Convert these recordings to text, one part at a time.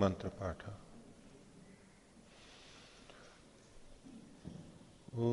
मंत्र पाठ। ओ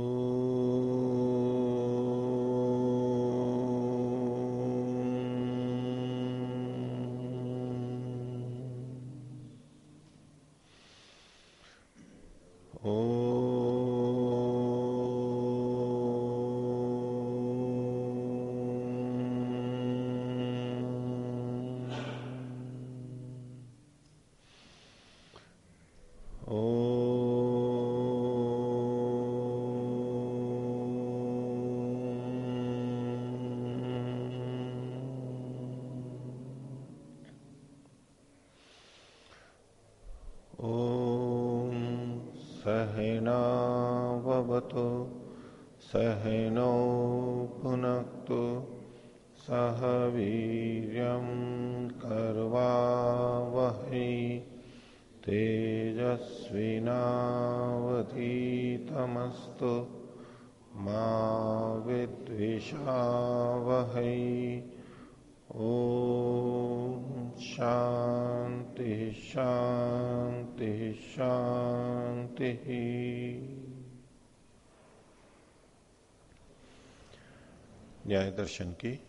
दर्शन की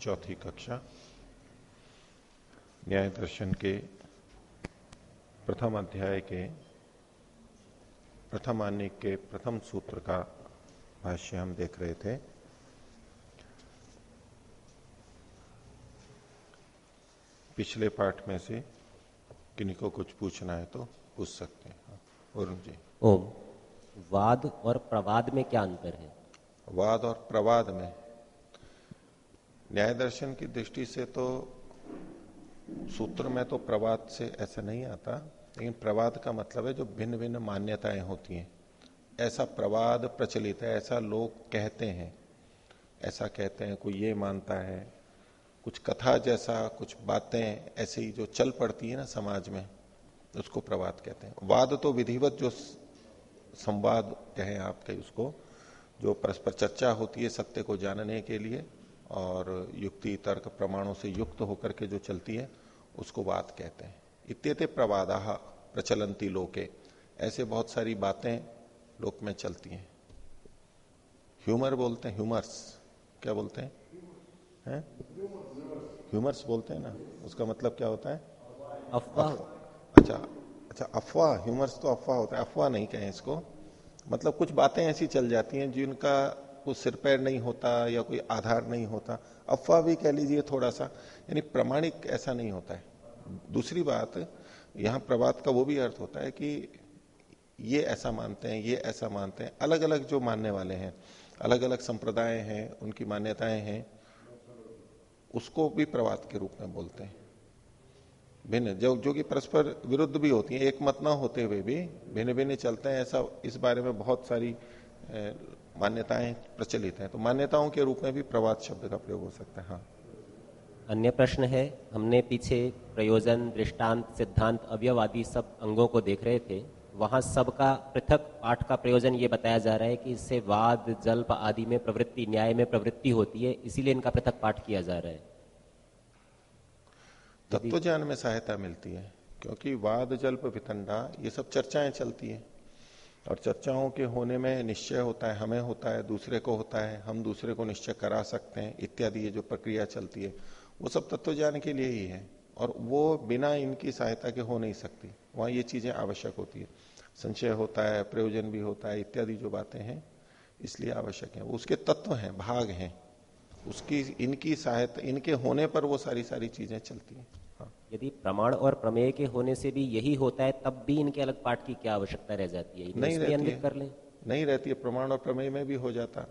चौथी कक्षा। न्याय दर्शन के प्रथम अध्याय के प्रथम आने के प्रथम सूत्र का भाष्य हम देख रहे थे। पिछले पाठ में से किन्हीं को कुछ पूछना है तो पूछ सकते हैं। वरुण जी। ओम। वाद और प्रवाद में क्या अंतर है? वाद और प्रवाद में न्याय दर्शन की दृष्टि से तो सूत्र में तो प्रवाद से ऐसा नहीं आता, लेकिन प्रवाद का मतलब है जो भिन्न भिन्न मान्यताएँ होती हैं। ऐसा प्रवाद प्रचलित है, ऐसा लोग कहते हैं। ऐसा कहते हैं, कोई ये मानता है, कुछ कथा जैसा, कुछ बातें ऐसे ही जो चल पड़ती है ना समाज में, उसको प्रवाद कहते हैं। वाद तो विधिवत जो संवाद कहें आप कहीं उसको, जो परस्पर चर्चा होती है सत्य को जानने के लिए और युक्ति तर्क प्रमाणों से युक्त होकर के जो चलती है उसको बात कहते हैं। इत्यते प्रवादा प्रचलंती लोके। ऐसे बहुत सारी बातें लोक में चलती हैं। ह्यूमर बोलते हैं ह्यूमर्स। क्या बोलते हैं? हैं? ह्यूमर्स बोलते हैं ना? उसका मतलब क्या होता है? अफवाह। अच्छा अच्छा अफवाह। ह्यूमर्स तो अफवाह होता है। अफवाह नहीं कहें इसको। मतलब कुछ बातें ऐसी चल जाती हैं जिनका कुछ सिर पैर नहीं होता या कोई आधार नहीं होता। अफवाह भी कह लीजिए थोड़ा सा यानी प्रमाणिक ऐसा नहीं होता है। दूसरी बात, यहाँ प्रवाद का वो भी अर्थ होता है कि ये ऐसा मानते हैं, ये ऐसा मानते हैं। अलग अलग जो मानने वाले हैं अलग अलग संप्रदाय हैं, उनकी मान्यताएँ हैं, उसको भी प्रवाद के रूप में बोलते हैं। भिन्न, जो जो कि परस्पर विरुद्ध भी होती है एक मत ना होते हुए भी भिन्न भिन्न चलते हैं। ऐसा इस बारे में बहुत सारी मान्यताएँ प्रचलित हैं। तो मान्यताओं के रूप में भी प्रवाद शब्द का प्रयोग हो सकता है हाँ। अन्य प्रश्न है हमने पीछे प्रयोजन दृष्टांत सिद्धांत अवयवादी सब अंगों को देख रहे थे। वहाँ सबका पृथक पाठ का प्रयोजन ये बताया जा रहा है कि इससे वाद जल्प आदि में प्रवृत्ति न्याय में प्रवृत्ति होती है इसीलिए इनका पृथक पाठ किया जा रहा है। तत्व ज्ञान में सहायता मिलती है क्योंकि वाद जल्प वितंडा ये सब चर्चाएँ चलती है। और चर्चाओं के होने में निश्चय होता है, हमें होता है, दूसरे को होता है, हम दूसरे को निश्चय करा सकते हैं, इत्यादि ये जो प्रक्रिया चलती है, वो सब तत्व ज्ञान के लिए ही है और वो बिना इनकी सहायता के हो नहीं सकती। वहाँ ये चीज़ें आवश्यक होती है। संशय होता है, प्रयोजन भी होता है, इत्यादि जो बातें हैं, इसलिए आवश्यक है। वो उसके तत्व हैं, भाग हैं। उसकी, इनकी सहायता, इनके होने पर वो सारी सारी चीज़ें चलती हैं। यदि प्रमाण और प्रमेय के होने से भी यही होता है तब भी इनके अलग पाठ की क्या आवश्यकता रह जाती है? नहीं रहती है, कर लें। नहीं रहती है प्रमाण और प्रमेय में भी हो जाता।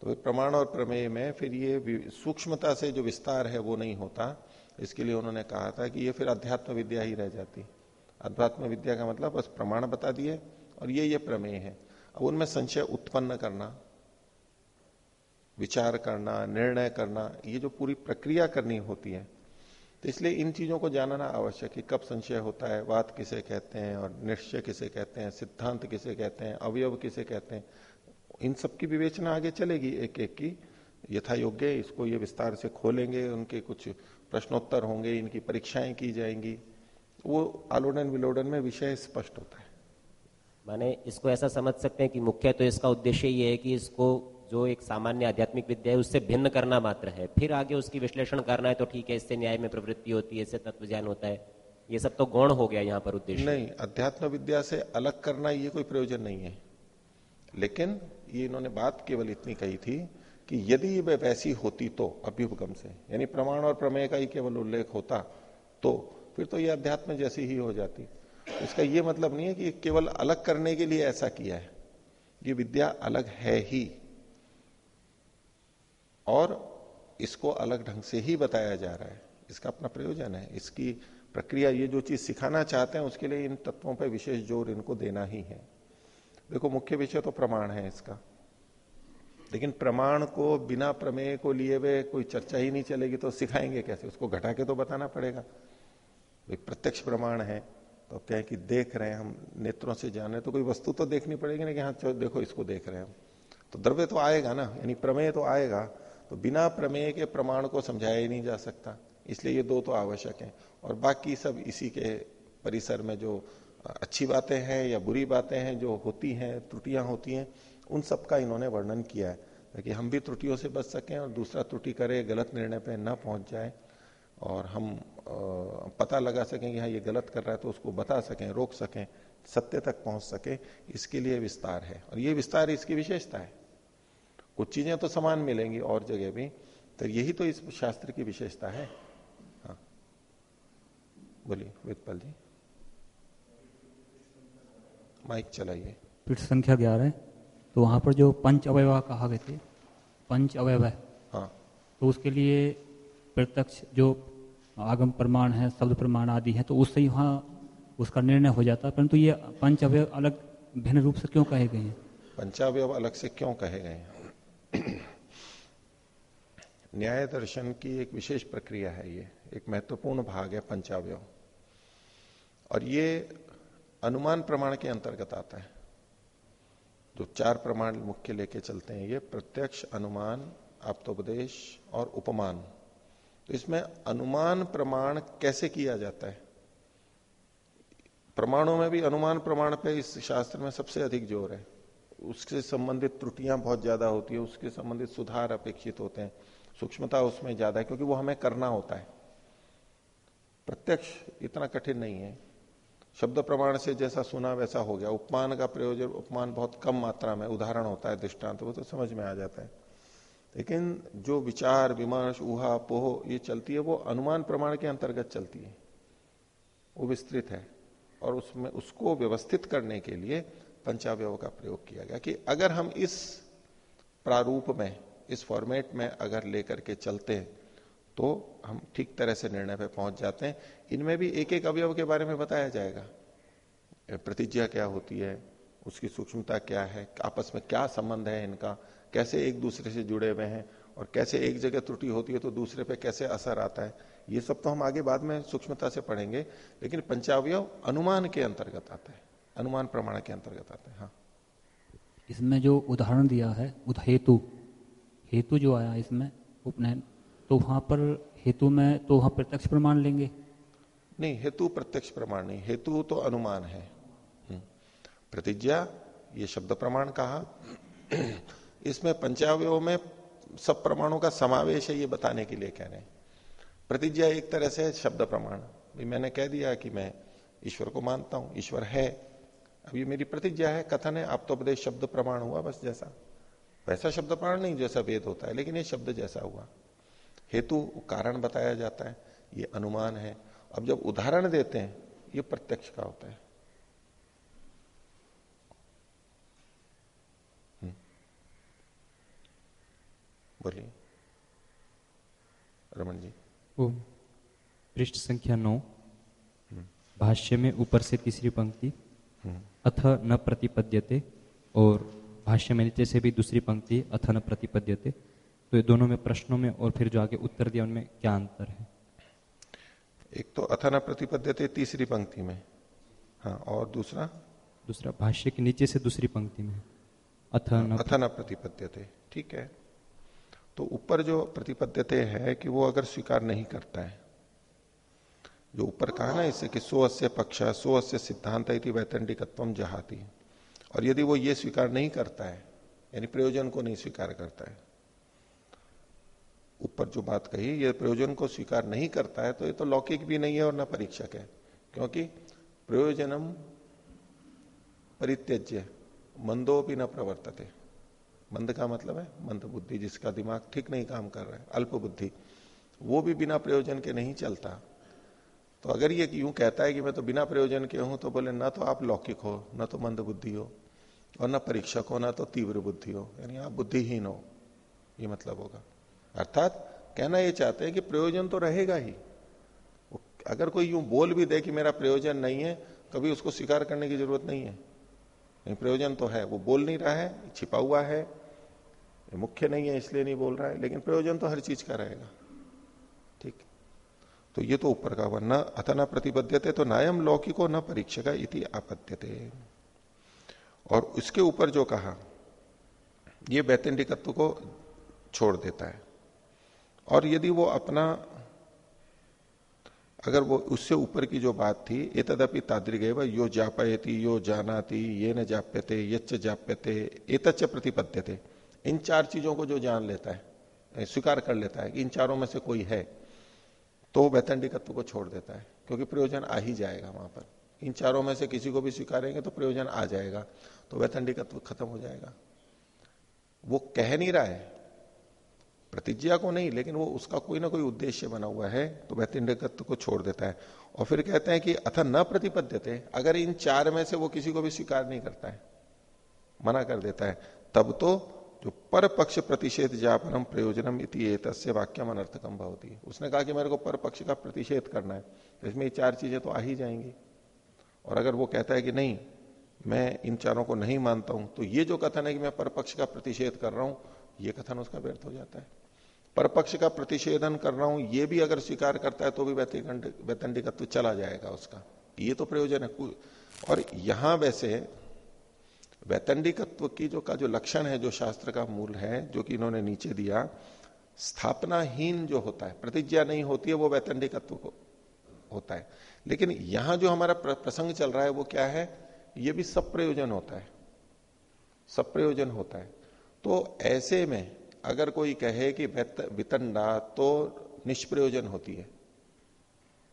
तो प्रमाण और प्रमेय में फिर ये सूक्ष्मता से जो विस्तार है वो नहीं होता। इसके लिए उन्होंने कहा था कि ये फिर अध्यात्म विद्या ही रह जाती। अध्यात्म विद्या का मतलब बस प्रमाण बता दिए और ये ये प्रमेय है। अब उनमें संशय उत्पन्न करना विचार करना निर्णय करना ये जो पूरी प्रक्रिया करनी होती है तो इसलिए इन चीज़ों को जानना आवश्यक है कब संशय होता है, बात किसे कहते हैं और निश्चय किसे कहते हैं, सिद्धांत किसे कहते हैं, अवयव किसे कहते हैं। इन सब की विवेचना आगे चलेगी एक एक की। यथा योग्य इसको ये विस्तार से खोलेंगे, उनके कुछ प्रश्नोत्तर होंगे, इनकी परीक्षाएँ की जाएँगी। वो आलोडन विलोडन में विषय स्पष्ट होता है। माने इसको ऐसा समझ सकते हैं कि मुख्य तो इसका उद्देश्य ये है कि इसको जो एक सामान्य आध्यात्मिक विद्या है, उससे भिन्न करना मात्र है। फिर आगे उसकी विश्लेषण करना है तो ठीक है, इससे न्याय में प्रवृत्ति होती है, इससे तत्व ज्ञान होता है। ये सब तो गौण हो गया यहाँ पर उद्देश्य। नहीं, अध्यात्म विद्या से अलग करना ये कोई प्रयोजन नहीं है। लेकिन ये इन्होंने बात केवल इतनी कही थी कि यदि वह वैसी होती तो अभ्युपगम से, यानी प्रमाण और प्रमेय का ही केवल उल्लेख होता तो फिर तो ये अध्यात्म जैसी ही हो जाती। इसका ये मतलब नहीं है कि केवल अलग करने के लिए ऐसा किया है। ये विद्या अलग है ही। और इसको अलग ढंग से ही बताया जा रहा है। इसका अपना प्रयोजन है। इसकी प्रक्रिया, ये जो चीज़ सिखाना चाहते हैं, उसके लिए इन तत्वों पर विशेष ज़ोर इनको देना ही है। देखो, मुख्य विषय तो प्रमाण है इसका। लेकिन प्रमाण को बिना प्रमेय को लिए हुए कोई चर्चा ही नहीं चलेगी तो सिखाएँगे कैसे? उसको घटा के तो बताना पड़ेगा। प्रत्यक्ष प्रमाण है तो क्या है कि देख रहे हैं हम, नेत्रों से जान रहे तो कोई वस्तु तो देखनी पड़ेगी ना कि हाँ देखो, इसको देख रहे हैं हम। तो द्रव्य तो आएगा ना, यानी प्रमेय तो आएगा तो बिना प्रमेय के प्रमाण को समझाया ही नहीं जा सकता। इसलिए ये दो तो आवश्यक हैं। और बाकी सब इसी के परिसर में जो अच्छी बातें हैं या बुरी बातें हैं, जो होती हैं, त्रुटियाँ होती हैं, उन सब का इन्होंने वर्णन किया है। ताकि हम भी त्रुटियों से बच सकें और दूसरा त्रुटि करे, गलत निर्णय पे न पहुँच जाए और हम पता लगा सकें कि हाँ ये गलत कर रहा है तो उसको बता सकें, रोक सकें, सत्य तक पहुँच सके, इसके लिए विस्तार है। और ये विस्तार इसकी विशेषता है। कुछ चीज़ें तो समान मिलेंगी और जगह भी। तो यही तो इस शास्त्र की विशेषता है। हाँ। बोलिए वेदपाल जी। माइक चलाइए। पीठ संख्या ग्यारह तो वहाँ पर जो पंच अवयव कहा गए थे पंच अवयव हाँ। तो उसके लिए प्रत्यक्ष जो आगम प्रमाण है शब्द प्रमाण आदि है तो उससे ही वहाँ उसका निर्णय हो जाता है। परंतु ये पंच अवयव अलग भिन्न रूप से क्यों कहे गए हैं? पंचावयव अलग से क्यों कहे गए हैं? न्याय दर्शन की एक विशेष प्रक्रिया है ये। एक महत्वपूर्ण भाग है पंचावयव। और ये अनुमान प्रमाण के अंतर्गत आता है। जो चार प्रमाण मुख्य लेके चलते हैं, ये प्रत्यक्ष, अनुमान, आप्तोपदेश और उपमान। तो इसमें अनुमान प्रमाण कैसे किया जाता है? प्रमाणों में भी अनुमान प्रमाण पे इस शास्त्र में सबसे अधिक ज़ोर है। उससे संबंधित त्रुटियाँ बहुत ज़्यादा होती है, उसके संबंधित सुधार अपेक्षित होते हैं। सूक्ष्मता उसमें ज़्यादा है, क्योंकि वो हमें करना होता है। प्रत्यक्ष इतना कठिन नहीं है। शब्द प्रमाण से जैसा सुना वैसा हो गया। उपमान का प्रयोजन, उपमान बहुत कम मात्रा में उदाहरण होता है दृष्टांत तो वो तो समझ में आ जाता है। लेकिन जो विचार, विमर्श, ऊहा, पोह, ये चलती है, वो अनुमान प्रमाण के अंतर्गत चलती है। वो विस्तृत है। और उसमें, उसको व्यवस्थित करने के लिए पंचावय का प्रयोग किया गया कि अगर हम इस प्रारूप में, इस फॉर्मेट में अगर लेकर के चलते तो हम ठीक तरह से निर्णय पे पहुँच जाते हैं। इनमें भी एक एक अवयव के बारे में बताया जाएगा। प्रतिज्ञा क्या होती है? उसकी सूक्ष्मता क्या है? आपस में क्या संबंध है इनका? कैसे एक दूसरे से जुड़े हुए हैं? और कैसे एक जगह त्रुटि होती है तो दूसरे पे कैसे असर आता है? ये सब तो हम आगे बाद में सूक्ष्मता से पढ़ेंगे, लेकिन पंचावय अनुमान के अंतर्गत आता है। अनुमान प्रमाण के अंतर्गत आते हैं हाँ। इसमें जो उदाहरण दिया है हेतु हेतु जो आया इसमें उपनयन तो वहाँ पर हेतु में तो वहाँ प्रत्यक्ष प्रमाण लेंगे? नहीं हेतु प्रत्यक्ष प्रमाण नहीं हेतु तो अनुमान है। हम्म। प्रतिज्ञा ये शब्द प्रमाण कहा। इसमें पंचावयों में सब प्रमाणों का समावेश है ये बताने के लिए कह रहे हैं। प्रतिज्ञा एक तरह से शब्द प्रमाण। मैंने कह दिया कि मैं ईश्वर को मानता हूँ ईश्वर है अब ये मेरी प्रतिज्ञा है कथन है आप तो उपदेश शब्द प्रमाण हुआ बस जैसा। वैसा शब्द प्रमाण नहीं जैसा वेद होता है लेकिन ये शब्द जैसा हुआ। हेतु कारण बताया जाता है ये अनुमान है। अब जब उदाहरण देते हैं ये प्रत्यक्ष का होता है। बोलिए। रमन जी। पृष्ठ संख्या नौ। भाष्य में ऊपर से तीसरी पंक्ति। अथ न प्रतिपद्यते और भाष्य में नीचे से भी दूसरी पंक्ति अथ न प्रतिपद्यते। तो ये दोनों में प्रश्नों में और फिर जो आगे उत्तर दिया उनमें क्या अंतर है? एक तो अथ न प्रतिपद्यते तीसरी पंक्ति में। हाँ और दूसरा? दूसरा भाष्य के नीचे से दूसरी पंक्ति में। अथ न अथ न प्रतिपद्यते ठीक है। तो ऊपर जो प्रतिपद्यते है कि वो अगर स्वीकार नहीं करता है जो ऊपर कहा ना इससे कि सो अस्य पक्ष सो अस्य सिद्धांत वैतंडिकत्व जहाती। और यदि वो ये स्वीकार नहीं करता है, यानी प्रयोजन को नहीं स्वीकार करता है, ऊपर जो बात कही, ये प्रयोजन को स्वीकार नहीं करता है तो ये तो लौकिक भी नहीं है और ना परीक्षक है। क्योंकि प्रयोजनम परित्यज्य मंदो भी न प्रवर्तते। मंद का मतलब है, मंद बुद्धि जिसका दिमाग ठीक नहीं काम कर रहा है, अल्प बुद्धि, वो भी बिना प्रयोजन के नहीं चलता। तो अगर ये यूँ कहता है कि मैं तो बिना प्रयोजन के हूँ तो बोले, ना तो आप लौकिक हो, ना तो मंद बुद्धि हो, और ना परीक्षक हो, ना तो तीव्र बुद्धि हो। यानी आप बुद्धिहीन हो, ये मतलब होगा। अर्थात कहना ये चाहते हैं कि प्रयोजन तो रहेगा ही। अगर कोई यूँ बोल भी दे कि मेरा प्रयोजन नहीं है, कभी उसको स्वीकार करने की ज़रूरत नहीं है। नहीं, प्रयोजन तो है, वो बोल नहीं रहा है, छिपा हुआ है, मुख्य नहीं है, इसलिए नहीं बोल रहा है, लेकिन प्रयोजन तो हर चीज़ का रहेगा। तो ये तो ऊपर का अथ न प्रतिबद्धते तो नायम लौकिको न परीक्षका इति आपत्त्यते और उसके ऊपर जो कहा, ये वैतंडिकत्व को छोड़ देता है। और यदि वो अपना, अगर वो उससे ऊपर की जो बात थी ये तदपि ताद्रिगे यो जापयती, यो जानाती, ये न जाप्यते, यच्च जाप्यते एतच प्रतिपद्यते। इन चार चीज़ों को जो जान लेता है, स्वीकार कर लेता है कि इन चारों में से कोई है। तो वैतंडिकत्व को छोड़ देता है, क्योंकि प्रयोजन आ ही जाएगा वहाँ पर। इन चारों में से किसी को भी स्वीकारेंगे तो प्रयोजन आ जाएगा तो वैतंडिकत्व खत्म हो जाएगा। वो कह नहीं रहा है, प्रतिज्ञा को नहीं, लेकिन वो उसका कोई ना कोई उद्देश्य बना हुआ है तो वैतंडिकत्व को छोड़ देता है। और फिर कहते हैं कि अथ न प्रतिपद्यते, अगर इन चार में से वो किसी को भी स्वीकार नहीं करता है, मना कर देता है, तब तो जो पर पक्ष प्रतिषेध जापनम प्रयोजनम इति तस्य वाक्यम अनर्थकम भवती। उसने कहा कि मेरे को पर पक्ष का प्रतिषेध करना है तो इसमें ये चार चीज़ें तो आ ही जाएँगी। और अगर वो कहता है कि नहीं, मैं इन चारों को नहीं मानता हूँ तो ये जो कथन है कि मैं परपक्ष का प्रतिषेध कर रहा हूँ, ये कथन उसका व्यर्थ हो जाता है। परपक्ष का प्रतिषेधन कर रहा हूँ, ये भी अगर स्वीकार करता है तो भी वैतंडिकत्व चला जाएगा उसका। ये तो प्रयोजन है। और यहाँ वैसे वैतंडिकत्व की जो का जो लक्षण है, जो शास्त्र का मूल है, जो कि इन्होंने नीचे दिया, स्थापनाहीन जो होता है, प्रतिज्ञा नहीं होती है, वो वैतंडिकत्व को होता है। लेकिन यहाँ जो हमारा प्रसंग चल रहा है, वो क्या है? ये भी सब प्रयोजन होता है। सब प्रयोजन होता है। तो ऐसे में अगर कोई कहे कि वितंडा तो निष्प्रयोजन होती है,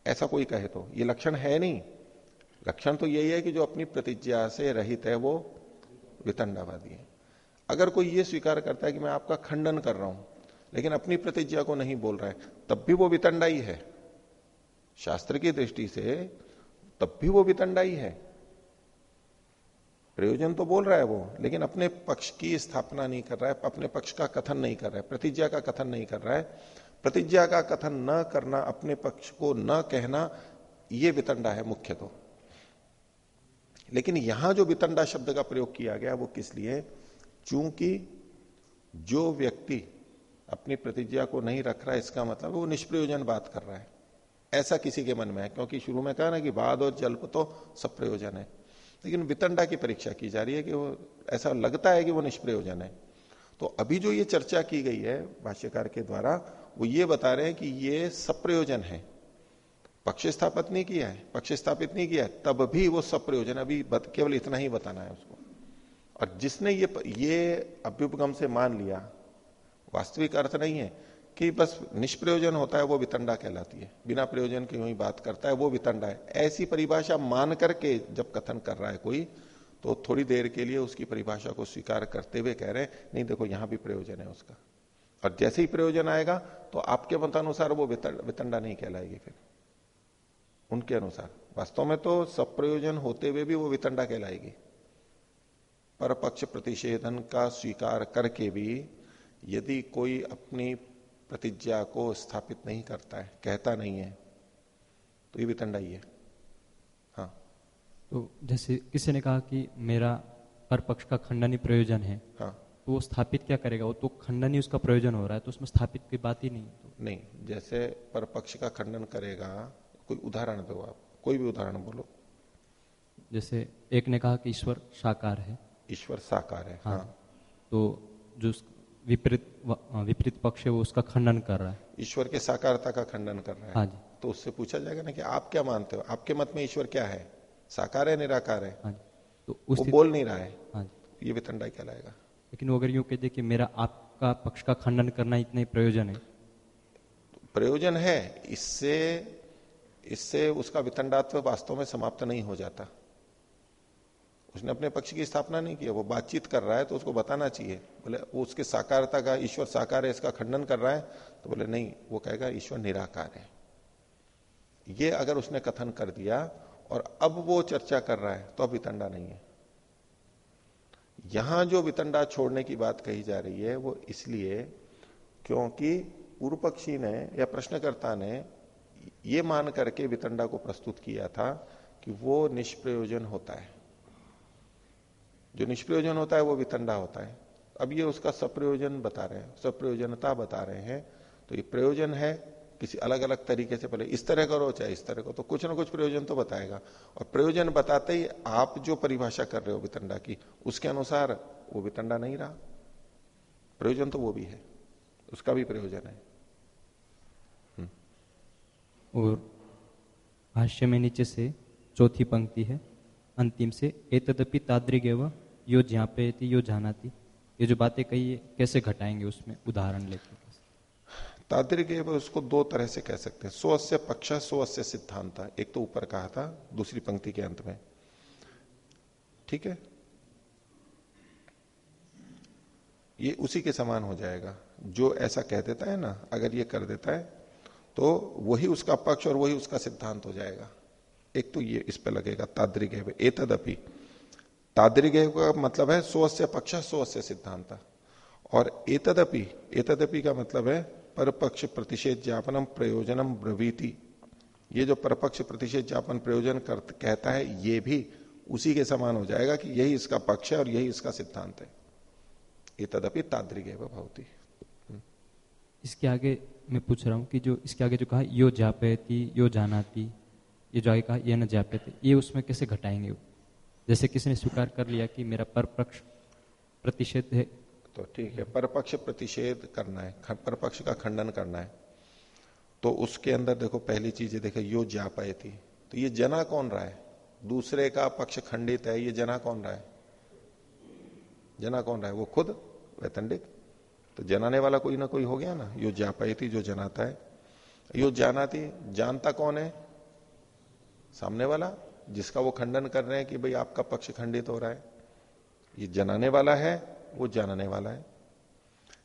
ऐसा कोई कहे तो ये लक्षण है नहीं। लक्षण तो यही है कि जो अपनी प्रतिज्ञा से रहित है, वो वितंडावादी है। अगर कोई ये स्वीकार करता है कि मैं आपका खंडन कर रहा हूँ, लेकिन अपनी प्रतिज्ञा को नहीं बोल रहा है, तब भी वो वितंडा ही। शास्त्र की दृष्टि से तब भी वो वितंडा ही। है प्रयोजन तो बोल रहा है वो, लेकिन अपने पक्ष की स्थापना नहीं कर रहा है, अपने पक्ष का कथन नहीं कर रहा है, प्रतिज्ञा का कथन नहीं कर रहा है। प्रतिज्ञा का कथन न करना, अपने पक्ष को न कहना, ये वितंडा है मुख्य तो लेकिन यहाँ जो वितंडा शब्द का प्रयोग किया गया, वो किस लिए? चूँकि जो व्यक्ति अपनी प्रतिज्ञा को नहीं रख रहा है, इसका मतलब वो निष्प्रयोजन बात कर रहा है। ऐसा किसी के मन में है, क्योंकि शुरू में कहा ना कि बाद और जल्प तो सब प्रयोजन है। लेकिन वितंडा की परीक्षा की जा रही है कि वो, ऐसा लगता है कि वो निष्प्रयोजन है। तो अभी जो ये चर्चा की गई है भाष्यकार के द्वारा, वो ये बता रहे हैं कि ये सब प्रयोजन है। पक्ष स्थापित नहीं किया है पक्ष स्थापित नहीं किया है, तब भी वो सब प्रयोजन अभी केवल इतना ही बताना है उसको। और जिसने ये ये अभ्युपगम से मान लिया, वास्तविक अर्थ नहीं है कि बस निष्प्रयोजन होता है, वो वितंडा कहलाती है। बिना प्रयोजन की ही बात करता है, वो वितंडा है। ऐसी परिभाषा मान करके जब कथन कर रहा है कोई तो थोड़ी देर के लिए उसकी परिभाषा को स्वीकार करते हुए कह रहे हैं, नहीं देखो, यहाँ भी प्रयोजन है उसका। और जैसे ही प्रयोजन आएगा तो आपके मतानुसार वो वितंडा नहीं कहलाएगी फिर। उनके अनुसार। वास्तव में तो सब प्रयोजन होते हुए भी वो वितंडा कहलाएगी। पर पक्ष प्रतिषेधन का स्वीकार करके भी यदि कोई अपनी प्रतिज्ञा को स्थापित नहीं करता है कहता नहीं है तो ये वितंडा ही है। हाँ। तो जैसे किसी ने कहा कि मेरा पर पक्ष का खंडन ही प्रयोजन है हाँ। तो वो स्थापित क्या करेगा? वो तो खंडन ही उसका प्रयोजन हो रहा है तो उसमें स्थापित की बात ही नहीं तो नहीं जैसे पर पक्ष का खंडन करेगा कोई उदाहरण दो आप कोई भी उदाहरण बोलो। जैसे एक ने कहा कि ईश्वर साकार है। ईश्वर साकार है हाँ, हाँ। तो जो विपरीत विपरीत पक्ष है वो उसका खंडन कर रहा है। ईश्वर के साकारता का खंडन कर रहा है। हाँ जी। तो उससे पूछा जाएगा ना कि आप क्या मानते हो? आपके मत में ईश्वर क्या है? साकार है निराकार है? हाँ जी। तो वो उस बोल नहीं रहा है। हाँ जी। ये वितंडा कहलाएगा। लेकिन वो अगर यूँ कह दे कि मेरा आपका पक्ष का खंडन करना इतना ही प्रयोजन है। प्रयोजन है इससे इससे उसका वितंडात्व वास्तव में समाप्त नहीं हो जाता। उसने अपने पक्ष की स्थापना नहीं किया। वो बातचीत कर रहा है तो उसको बताना चाहिए। बोले, वो उसके साकारता का, ईश्वर साकार है, इसका खंडन कर रहा है। तो बोले, नहीं, वो कहेगा, ईश्वर निराकार है। ये अगर उसने कथन कर दिया और अब वो चर्चा कर रहा है तो अब वितंडा नहीं है। यहाँ जो वितंडा छोड़ने की बात कही जा रही है, वो इसलिए क्योंकि पूर्व पक्षी ने या प्रश्नकर्ता ने ये मान करके वितंडा को प्रस्तुत किया था कि वो निष्प्रयोजन होता है। जो निष्प्रयोजन होता है, वो वितंडा होता है। अब ये उसका सप्रयोजन बता रहे हैं, सप्रयोजनता बता रहे हैं। तो ये प्रयोजन है, किसी अलग अलग तरीके से, पहले इस तरह करो, चाहे इस तरह करो तो कुछ ना कुछ प्रयोजन तो बताएगा। और प्रयोजन बताते ही आप जो परिभाषा कर रहे हो वितंडा की, उसके अनुसार वो वितंडा नहीं रहा। प्रयोजन तो वो भी है, उसका भी प्रयोजन है। और भाष्य में नीचे से चौथी पंक्ति है, अंतिम से, एतदपि ताद्रिगेव यो ज्ञापयति, यो जानाती। ये जो बातें कही है कैसे घटाएँगे उसमें? उदाहरण लेते ताद्रिक उसको दो तरह से कह सकते हैं। सो अस्य पक्ष, सो अस्य सिद्धांत। एक तो ऊपर कहा था, दूसरी पंक्ति के अंत में। ठीक है? ये उसी के समान हो जाएगा। जो ऐसा कह देता है ना, अगर ये कर देता है तो वही उसका पक्ष और वही उसका सिद्धांत हो जाएगा। एक तो ये इस पे लगेगा ताद्रिक एतदपि। ताद्रिक का मतलब है सोअस्य पक्ष सोअस्य सिद्धांत। और एतदपि एतदपि का मतलब है परपक्ष प्रतिषेध ज्ञापनम प्रयोजनम ब्रवीति। ये जो परपक्ष प्रतिषेध ज्ञापन प्रयोजन कर, कहता है ये भी उसी के समान हो जाएगा कि यही इसका पक्ष है और यही इसका सिद्धांत है। ये तदपि ताद्रिक भवती। इसके आगे मैं पूछ रहा हूँ कि जो इसके आगे जो कहा, यो जापयती यो जानाती। ये जो आगे कहा, ये न जापयती ये उसमें कैसे घटाएँगे जैसे किसी ने स्वीकार कर लिया कि मेरा परपक्ष प्रतिषेध है। तो ठीक है, परपक्ष प्रतिषेध करना है परपक्ष का खंडन करना है। तो उसके अंदर देखो, पहली चीज़ देखे, यो जा पाए थी तो ये जना कौन रहा है? दूसरे का पक्ष खंडित है, ये जना कौन रहा है? जना कौन रहा है? वो खुद, वैतंडिक? तो जनाने वाला कोई ना कोई हो गया ना। यो थी जो जनाता है। यो जाना थी जानता कौन है? सामने वाला, जिसका वो खंडन कर रहे हैं कि भाई आपका पक्ष खंडित हो रहा है। ये जनाने वाला है, वो जानने वाला है।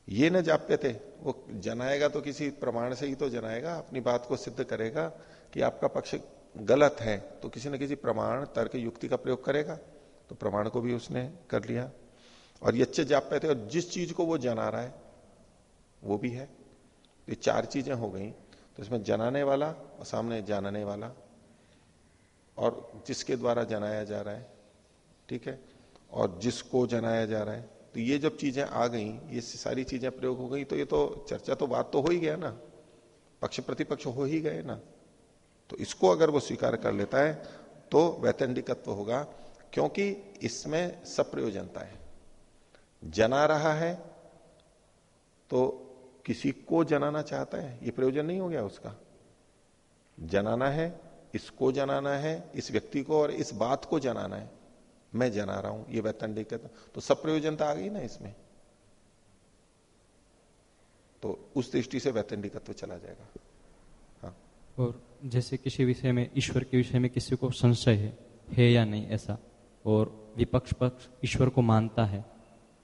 ये न जाप्य थे। वो जनाएगा तो किसी प्रमाण से ही तो जनाएगा, अपनी बात को सिद्ध करेगा कि आपका पक्ष गलत है तो किसी न किसी प्रमाण, तर्क, युक्ति का प्रयोग करेगा। तो प्रमाण को भी उसने कर लिया। और यच्चे जाप्य थे, और जिस चीज़ को वो जना रहा है वो भी है। ये चार चीज़ें हो गई तो इसमें जनाने वाला और सामने जानने वाला और जिसके द्वारा जनाया जा रहा है, ठीक है? और जिसको जनाया जा रहा है। तो ये जब चीज़ें आ गई, ये सारी चीज़ें प्रयोग हो गई तो ये तो चर्चा तो बात तो हो ही गया ना। पक्ष प्रतिपक्ष हो ही गए ना। तो इसको अगर वो स्वीकार कर लेता है तो वैतंडिकत्व होगा, क्योंकि इसमें सब सप्रयोजनता है। जना रहा है तो किसी को जनाना चाहता है, ये प्रयोजन नहीं हो गया उसका। जनाना है, इसको जनाना है, इस व्यक्ति को और इस बात को जनाना है। मैं जना रहा हूँ, ये वैतंडिक तो सब प्रयोजनता आ गई ना इसमें। तो उस दृष्टि से वैतंडिकत्व चला जाएगा। हाँ। और जैसे किसी विषय में, ईश्वर के विषय में किसी को संशय है है या नहीं ऐसा, और विपक्ष पक्ष ईश्वर को मानता है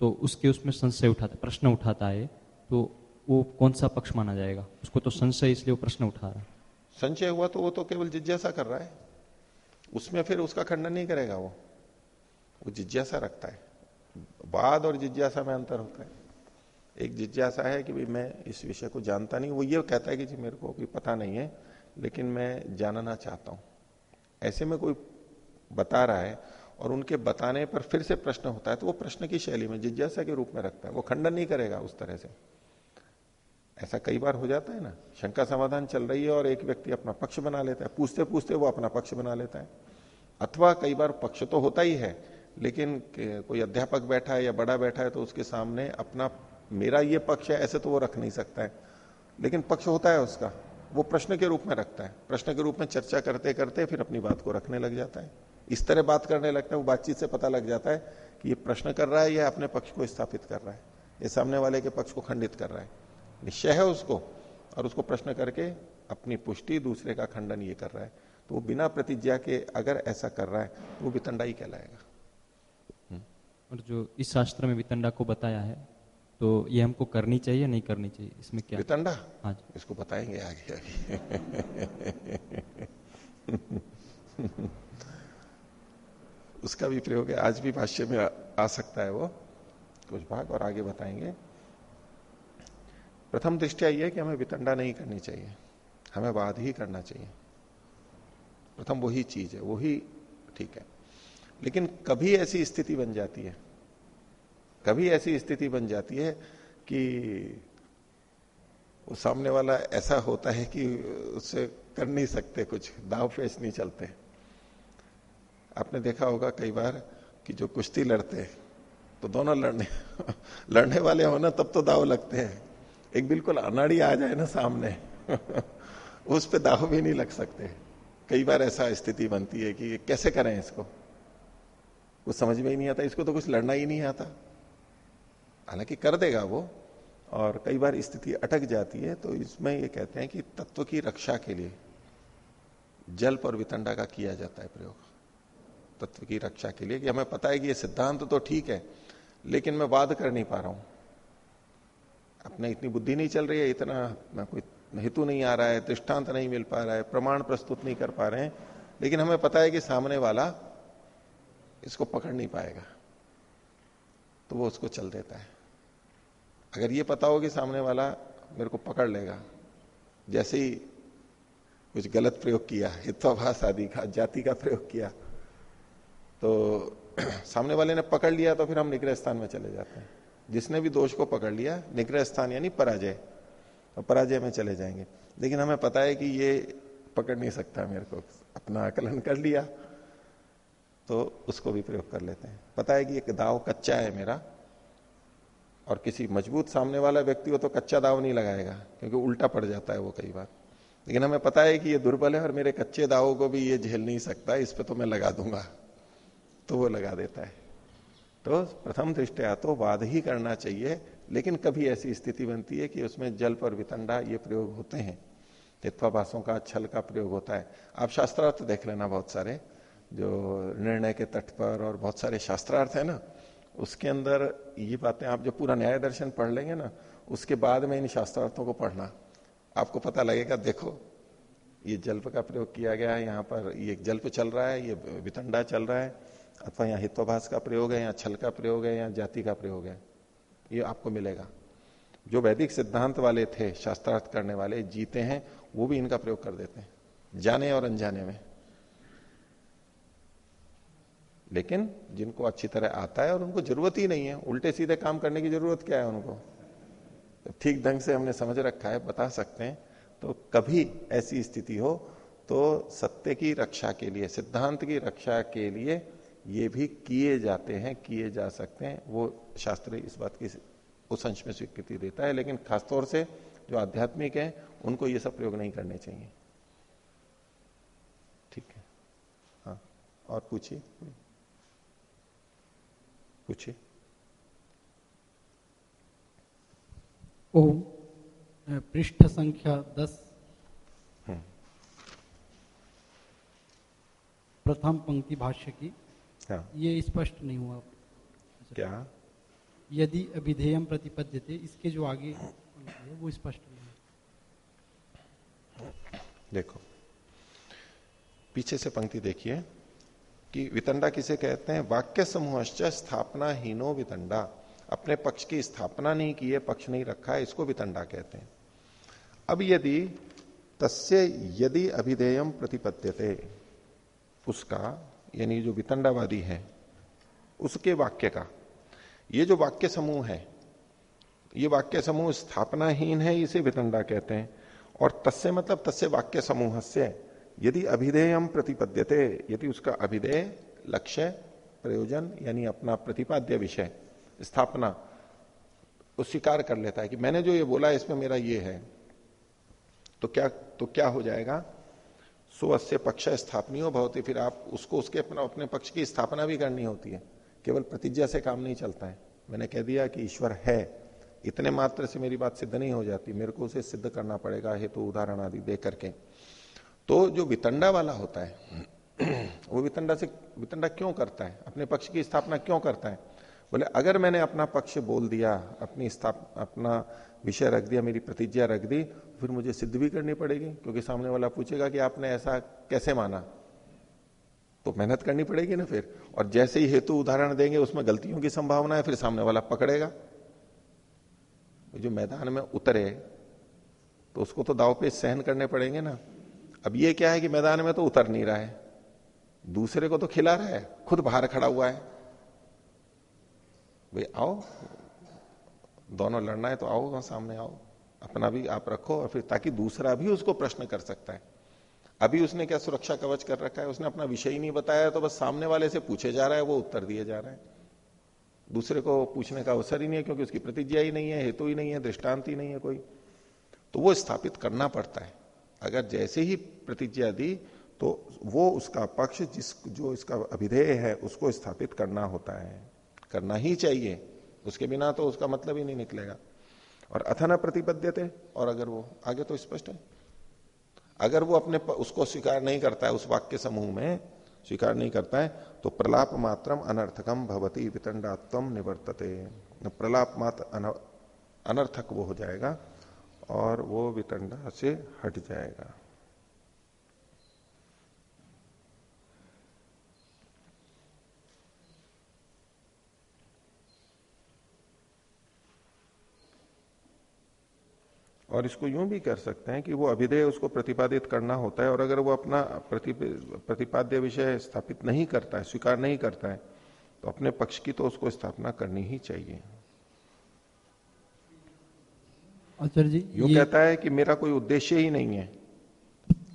तो उसके उसमें संशय उठाता, प्रश्न उठाता है तो वो कौन सा पक्ष माना जाएगा? उसको तो संशय इसलिए वो प्रश्न उठा रहा है। संशय हुआ तो वो तो केवल जिज्ञासा कर रहा है। उसमें फिर उसका खंडन नहीं करेगा वो। वो जिज्ञासा रखता है। वाद और जिज्ञासा में अंतर होता है। एक जिज्ञासा है कि भाई मैं इस विषय को जानता नहीं वो ये कहता है कि जी, मेरे को अभी पता नहीं है, लेकिन मैं जानना चाहता हूँ। ऐसे में कोई बता रहा है और उनके बताने पर फिर से प्रश्न होता है तो वो प्रश्न की शैली में जिज्ञासा के रूप में रखता है। वो खंडन नहीं करेगा उस तरह से। ऐसा कई बार हो जाता है ना, शंका समाधान चल रही है और एक व्यक्ति अपना पक्ष बना लेता है पूछते पूछते वो अपना पक्ष बना लेता है। अथवा कई बार पक्ष तो होता ही है, लेकिन कोई अध्यापक बैठा है या बड़ा बैठा है तो उसके सामने अपना, मेरा ये पक्ष है, ऐसे तो वो रख नहीं सकता है। लेकिन पक्ष होता है उसका, वो प्रश्न के रूप में रखता है, प्रश्न के रूप में चर्चा करते करते फिर अपनी बात को रखने लग जाता है। इस तरह बात करने लगता है, वो बातचीत से पता लग जाता है कि ये प्रश्न कर रहा है या अपने पक्ष को स्थापित कर रहा है, ये सामने वाले के पक्ष को खंडित कर रहा है। निश्चय है उसको। और उसको प्रश्न करके अपनी पुष्टि दूसरे का खंडन ये कर रहा है। तो वो बिना प्रतिज्ञा के अगर ऐसा कर रहा है तो वो वितंडा ही कहलाएगा। हम्म। और जो इस शास्त्र में वितंडा को बताया है तो ये हमको करनी चाहिए नहीं करनी चाहिए? इसमें क्या? वितंडा? हाँ जी। इसको बताएँगे आगे आगे। उसका भी प्रयोग है। आज भी भाष्य में आ सकता है वो कुछ भाग और आगे बताएँगे। प्रथम दृष्टिया यह कि हमें वितंडा नहीं करनी चाहिए। हमें वाद ही करना चाहिए। प्रथम वही चीज़ है, वही ठीक है। लेकिन कभी ऐसी स्थिति बन जाती है, कभी ऐसी स्थिति बन जाती है कि वो सामने वाला ऐसा होता है कि उससे कर नहीं सकते कुछ, दाव पेश नहीं चलते। आपने देखा होगा कई बार कि जो कुश्ती लड़ते हैं तो दोनों लड़ने लड़ने वाले हो ना तब तो दाव लगते हैं। एक बिल्कुल अनाड़ी आ जाए ना सामने, उस पे दाव भी नहीं लग सकते। कई बार ऐसा स्थिति बनती है कि कैसे करें इसको? कुछ समझ में ही नहीं आता, इसको तो कुछ लड़ना ही नहीं आता। हालाँकि कर देगा वो, और कई बार स्थिति अटक जाती है तो इसमें ये कहते हैं कि तत्व की रक्षा के लिए जल पर वितंडा का किया जाता है प्रयोग। तत्व की रक्षा के लिए, कि हमें पता है कि ये सिद्धांत तो ठीक है, लेकिन मैं वाद कर नहीं पा रहा हूँ। अपने इतनी बुद्धि नहीं चल रही है, इतना कोई हेतु नहीं आ रहा है, दृष्टांत नहीं मिल पा रहा है, प्रमाण प्रस्तुत नहीं कर पा रहे हैं। लेकिन हमें पता है कि सामने वाला इसको पकड़ नहीं पाएगा तो वो उसको चल देता है। अगर ये पता हो कि सामने वाला मेरे को पकड़ लेगा, जैसे ही कुछ गलत प्रयोग किया हित्वाभास आदि का, जाति का प्रयोग किया तो सामने वाले ने पकड़ लिया तो फिर हम निग्रह स्थान में चले जाते हैं। जिसने भी दोष को पकड़ लिया, निग्रह स्थान यानी पराजय। तो पराजय में चले जाएँगे। लेकिन हमें पता है कि ये पकड़ नहीं सकता मेरे को। अपना आकलन कर लिया तो उसको भी प्रयोग कर लेते हैं। पता है कि एक दाव कच्चा है मेरा, और किसी मज़बूत सामने वाला व्यक्ति हो तो कच्चा दाव नहीं लगाएगा, क्योंकि उल्टा पड़ जाता है वो कई बार। लेकिन हमें पता है कि ये दुर्बल है और मेरे कच्चे दावों को भी ये झेल नहीं सकता, इस पर तो मैं लगा दूँगा। तो वो लगा देता है। तो प्रथम दृष्टया तो वाद ही करना चाहिए, लेकिन कभी ऐसी स्थिति बनती है कि उसमें जल पर वितंडा ये प्रयोग होते हैं। तत्वाभाषों का छल का प्रयोग होता है। आप शास्त्रार्थ देख लेना बहुत सारे, जो निर्णय के तट पर और बहुत सारे शास्त्रार्थ है ना, उसके अंदर ये बातें आप जो पूरा न्याय दर्शन पढ़ लेंगे ना, उसके बाद में इन शास्त्रार्थों को पढ़ना। आपको पता लगेगा, देखो, ये जल्प का प्रयोग किया गया है, यहाँ पर ये जल्प चल रहा है, ये वितंडा चल रहा है अथवा यहाँ हित्वाभास का प्रयोग है या छल का प्रयोग है या जाति का प्रयोग है, ये आपको मिलेगा। जो वैदिक सिद्धांत वाले थे, शास्त्रार्थ करने वाले, जीते हैं, वो भी इनका प्रयोग कर देते हैं, जाने और अनजाने में। लेकिन जिनको अच्छी तरह आता है और उनको ज़रूरत ही नहीं है, उल्टे सीधे काम करने की ज़रूरत क्या है उनको? ठीक ढंग से हमने समझ रखा है, बता सकते हैं। तो कभी ऐसी स्थिति हो तो सत्य की रक्षा के लिए, सिद्धांत की रक्षा के लिए ये भी किए जाते हैं किए जा सकते हैं। वो शास्त्र इस बात की उस अंश में स्वीकृति देता है लेकिन खासतौर से जो आध्यात्मिक है उनको ये सब प्रयोग नहीं करने चाहिए। ठीक है? हाँ और पूछिए। पूछिए। ओम पृष्ठ संख्या दस। हम्म। प्रथम पंक्ति भाष्य की। हाँ। ये स्पष्ट नहीं हुआ। क्या? यदि अभिधेयम प्रतिपद्यते इसके जो आगे वो स्पष्ट नहीं देखो पीछे से पंक्ति देखिए कि वितंडा किसे कहते हैं? वाक्य समूह स्थापना हीनो वितंडा। अपने पक्ष की स्थापना नहीं की है पक्ष नहीं रखा है इसको वितंडा कहते हैं। अब यदि तस्य यदि अभिधेयम प्रतिपद्यते उसका यानी जो वितंडावादी है, उसके वाक्य का। ये जो वाक्य समूह है, ये वाक्य समूह स्थापनाहीन है, इसे वितंडा कहते हैं। और तस्य मतलब तस्य वाक्य समूह से यदि अभिधेयम प्रतिपद्यते, यदि उसका अभिधेय लक्ष्य, प्रयोजन, यानी अपना प्रतिपाद्य विषय, स्थापना स्वीकार कर लेता है कि मैंने जो ये बोला, इसमें मेरा ये है तो क्या तो क्या हो जाएगा? सो अस्य पक्ष स्थापनीय ही फिर आप उसको उसके अपना अपने पक्ष की स्थापना भी करनी होती है। केवल प्रतिज्ञा से काम नहीं चलता है। मैंने कह दिया कि ईश्वर है। इतने मात्र से मेरी बात सिद्ध नहीं हो जाती। मेरे को उसे सिद्ध करना पड़ेगा, हेतु तो उदाहरण आदि दे करके। तो जो वितंडा वाला होता है, वो वितंडा से वितंडा क्यों करता है? अपने पक्ष की स्थापना क्यों करता है? बोले, अगर मैंने अपना पक्ष बोल दिया, अपनी स्थाप, अपना विषय रख दिया, मेरी प्रतिज्ञा रख दी फिर मुझे सिद्ध भी करनी पड़ेगी, क्योंकि सामने वाला पूछेगा कि आपने ऐसा कैसे माना? तो मेहनत करनी पड़ेगी ना फिर। और जैसे ही हेतु उदाहरण देंगे, उसमें गलतियों की संभावना है, फिर सामने वाला पकड़ेगा। जो मैदान में उतरे तो उसको तो दाव पे सहन करने पड़ेंगे ना। अब ये क्या है कि मैदान में तो उतर नहीं रहा है। दूसरे को तो खिला रहा है, खुद बाहर खड़ा हुआ है। भाई, आओ। दोनों लड़ना है तो आओ, वहाँ सामने आओ। अपना भी आप रखो और फिर ताकि दूसरा भी उसको प्रश्न कर सकता है। अभी उसने क्या सुरक्षा कवच कर रखा है? उसने अपना विषय ही नहीं बताया तो बस सामने वाले से पूछे जा रहा है, वो उत्तर दिए जा रहा है। दूसरे को पूछने का अवसर ही नहीं है, क्योंकि उसकी प्रतिज्ञा ही नहीं है, हेतु ही नहीं है, दृष्टांत ही नहीं है कोई। तो वो स्थापित करना पड़ता है। अगर जैसे ही प्रतिज्ञा दी तो वो उसका पक्ष जिस, जो इसका अभिधेय है, उसको स्थापित करना होता है। करना ही चाहिए। उसके बिना तो उसका मतलब ही नहीं निकलेगा। और अथना प्रतिपद्यते, और अगर वो, आगे तो स्पष्ट है। अगर वो अपने उसको स्वीकार नहीं करता है, उस वाक्य समूह में स्वीकार नहीं करता है तो प्रलाप मात्रम अनर्थकम भवती वितंडात्म निवर्तते। प्रलाप मात्र अनर्थक वो हो जाएगा, और वो वितंडा से हट जाएगा। और इसको यूँ भी कर सकते हैं कि वो अभिधेय उसको प्रतिपादित करना होता है और अगर वो अपना प्रतिपाद्य विषय स्थापित नहीं करता है स्वीकार नहीं करता है तो अपने पक्ष की तो उसको स्थापना करनी ही चाहिए। आचार्य जी यूँ कहता है कि मेरा कोई उद्देश्य ही नहीं है।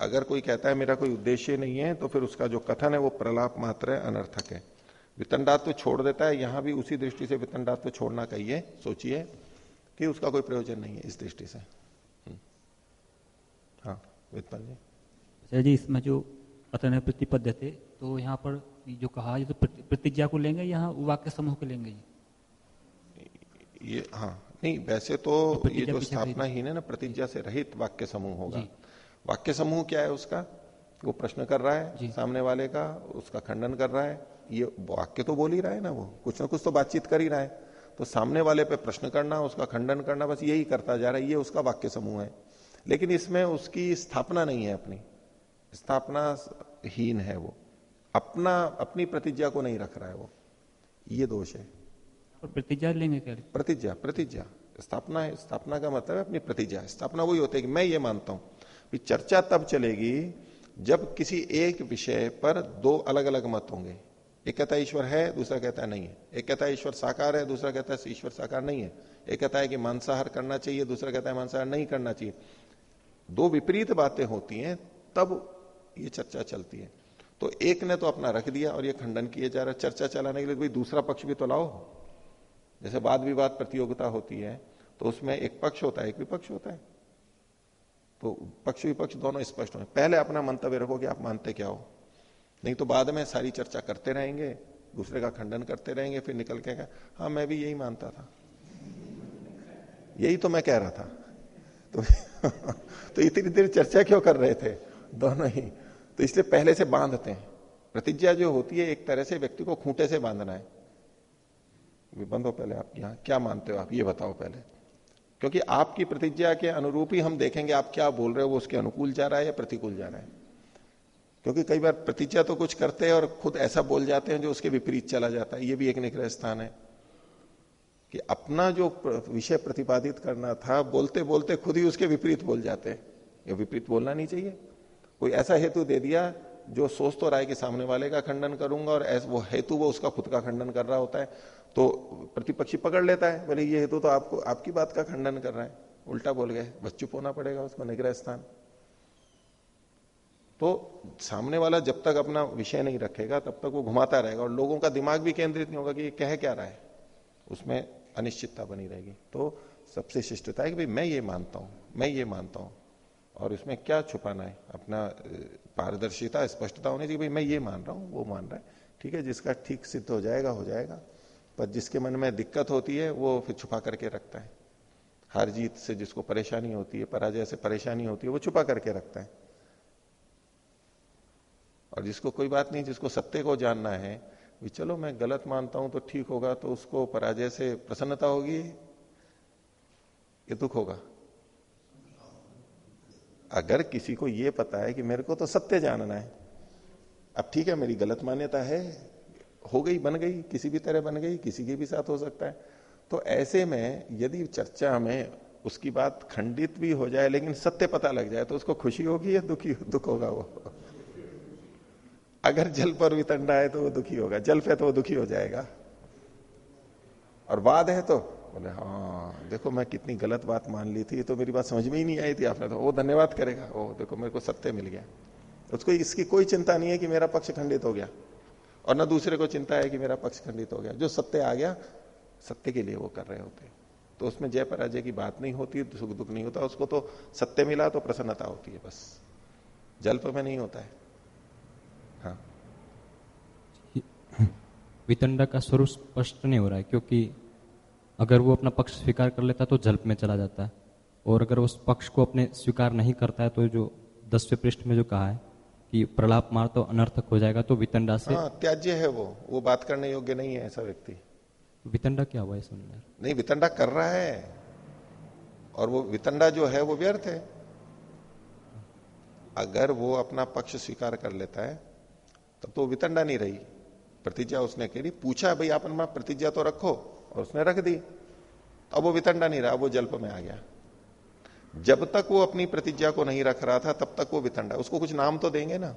अगर कोई कहता है मेरा कोई उद्देश्य नहीं है तो फिर उसका जो कथन है वो प्रलाप मात्र है अनर्थक है। वितंडात्व छोड़ देता है यहाँ भी उसी दृष्टि से वितंडात्व छोड़ना कहिए सोचिए कि उसका कोई प्रयोजन नहीं है इस दृष्टि से। जी सर जी इसमें जो अतन प्रतिपद्य थे तो यहाँ पर जो कहा ये तो प्रतिज्ञा को लेंगे यहाँ वाक्य समूह को लेंगे? ये हाँ नहीं वैसे तो, तो ये जो स्थापना ही ना प्रतिज्ञा से रहित वाक्य समूह होगा। वाक्य समूह क्या है उसका? वो प्रश्न कर रहा है सामने वाले का उसका खंडन कर रहा है। ये वाक्य तो बोल ही रहा है ना वो कुछ ना कुछ तो बातचीत कर ही रहा है। तो सामने वाले पे प्रश्न करना उसका खंडन करना बस यही करता जा रहा है ये उसका वाक्य समूह है। लेकिन इसमें उसकी स्थापना नहीं है अपनी। स्थापना हीन है वो। अपना अपनी प्रतिज्ञा को नहीं रख रहा है वो। ये दोष है। और प्रतिज्ञा लेंगे क्या? प्रतिज्ञा प्रतिज्ञा। स्थापना है स्थापना का मतलब है अपनी प्रतिज्ञा। स्थापना वही होती है कि मैं ये मानता हूँ चर्चा तब चलेगी जब किसी एक विषय पर दो अलग अलग मत होंगे। एक कहता है ईश्वर है दूसरा कहता है नहीं है। एक कहता है ईश्वर साकार है दूसरा कहता है ईश्वर साकार नहीं है। एक कहता है कि मांसाहार करना चाहिए दूसरा कहता है मांसाहार नहीं करना चाहिए। दो विपरीत बातें होती हैं, तब ये चर्चा चलती है। तो एक ने तो अपना रख दिया और ये खंडन किए जा रहा चर्चा चलाने के लिए भाई दूसरा पक्ष भी तो लाओ। जैसे वाद विवाद प्रतियोगिता होती है तो उसमें एक पक्ष होता है, एक विपक्ष होता है। तो पक्ष विपक्ष दोनों स्पष्ट हो। पहले अपना मंतव्य रखो कि आप मानते क्या हो। नहीं तो बाद में सारी चर्चा करते रहेंगे, दूसरे का खंडन करते रहेंगे, फिर निकल के हाँ मैं भी यही मानता था। यही तो मैं कह रहा था। तो तो इतनी देर चर्चा क्यों कर रहे थे? दोनों ही। तो इसलिए पहले से बांधते हैं। प्रतिज्ञा जो होती है, एक तरह से व्यक्ति को खूंटे से बांधना है। बंधो पहले आप यहाँ क्या मानते हो आप? ये बताओ पहले। क्योंकि आपकी प्रतिज्ञा के अनुरूप ही हम देखेंगे आप क्या बोल रहे हो, वो उसके अनुकूल जा रहा है या प्रतिकूल जा रहा है। क्योंकि कई बार प्रतिज्ञा तो कुछ करते हैं और खुद ऐसा बोल जाते हैं जो उसके विपरीत चला जाता है। ये भी एक निग्रह स्थान है। कि अपना जो विषय प्रतिपादित करना था बोलते बोलते खुद ही उसके विपरीत बोल जाते हैं। ये विपरीत बोलना नहीं चाहिए। कोई ऐसा हेतु दे दिया, जो सोच तो रहा है कि सामने वाले का खंडन करूँगा और ऐसा, वो हेतु वो उसका खुद का खंडन कर रहा होता है तो प्रतिपक्षी पकड़ लेता है। बोले ये हेतु तो आपको, आपकी बात का खंडन कर रहा है। उल्टा बोल गए, बस चुप होना पड़ेगा उसको निग्रह स्थान। तो सामने वाला जब तक अपना विषय नहीं रखेगा, तब तक वो घुमाता रहेगा और लोगों का दिमाग भी केंद्रित नहीं होगा कि ये कह क्या रहा है। उसमें अनिश्चितता बनी रहेगी। तो सबसे शिष्टता है कि भाई मैं ये मानता हूँ, मैं ये मानता हूँ। और इसमें क्या छुपाना है? अपना पारदर्शिता, स्पष्टता होनी चाहिए भाई मैं ये मान रहा हूँ, वो मान रहा है। ठीक है, जिसका ठीक सिद्ध हो जाएगा हो जाएगा। पर जिसके मन में दिक्कत होती है, वो फिर छुपा करके रखता है। हार जीत से जिसको परेशानी होती है, पराजय से परेशानी होती है, वो छुपा करके रखता है। और जिसको कोई बात नहीं, जिसको सत्य को जानना है चलो मैं गलत मानता हूँ तो ठीक होगा तो उसको पराजय से प्रसन्नता होगी, ये दुख होगा। अगर किसी को यह पता है कि मेरे को तो सत्य जानना है, अब ठीक है, मेरी गलत मान्यता है, हो गई, बन गई, किसी भी तरह बन गई, किसी के भी साथ हो सकता है। तो ऐसे में यदि चर्चा में उसकी बात खंडित भी हो जाए, लेकिन सत्य पता लग जाए तो उसको खुशी होगी या दुखी, दुख होगा वो? अगर जल पर वितंडा है तो वो दुखी होगा, जल पे तो वो दुखी हो जाएगा। और वाद है तो? बोले हाँ देखो मैं कितनी गलत बात मान ली थी तो मेरी बात समझ में ही नहीं आई थी आपने तो। वो धन्यवाद करेगा ओ देखो मेरे को सत्य मिल गया। उसको इसकी कोई चिंता नहीं है कि मेरा पक्ष खंडित हो गया, और ना दूसरे को चिंता है कि मेरा पक्ष खंडित हो गया। जो सत्य आ गया, सत्य के लिए वो कर रहे होते तो उसमें जय पराजय की बात नहीं होती, सुख दुख नहीं होता, उसको तो सत्य मिला तो प्रसन्नता होती है बस। जल्प में नहीं होता है हाँ। वितंडा का स्वरूप स्पष्ट नहीं हो रहा है क्योंकि अगर वो अपना पक्ष स्वीकार कर लेता तो जल्प में चला जाता। है और अगर उस पक्ष को अपने स्वीकार नहीं करता है तो जो दसवें पृष्ठ में जो कहा है कि प्रलाप मार तो अनर्थक हो जाएगा तो वितंडा से हाँ, त्याज्य है वो। वो बात करने योग्य नहीं है ऐसा व्यक्ति। वितंडा क्या हुआ है सुनना नहीं वितंडा कर रहा है। और वो वितंडा जो है वो व्यर्थ है। अगर वो अपना पक्ष स्वीकार कर लेता है तब तो वितंडा नहीं रही। प्रतिज्ञा उसने कह पूछा, भाई आप अपना प्रतिज्ञा तो रखो। और उसने रख दी। अब वो वितंडा नहीं रहा, वो जल्प में आ गया। जब तक वो अपनी प्रतिज्ञा को नहीं रख रहा था, तब तक वो वितंडा। उसको कुछ नाम तो देंगे ना?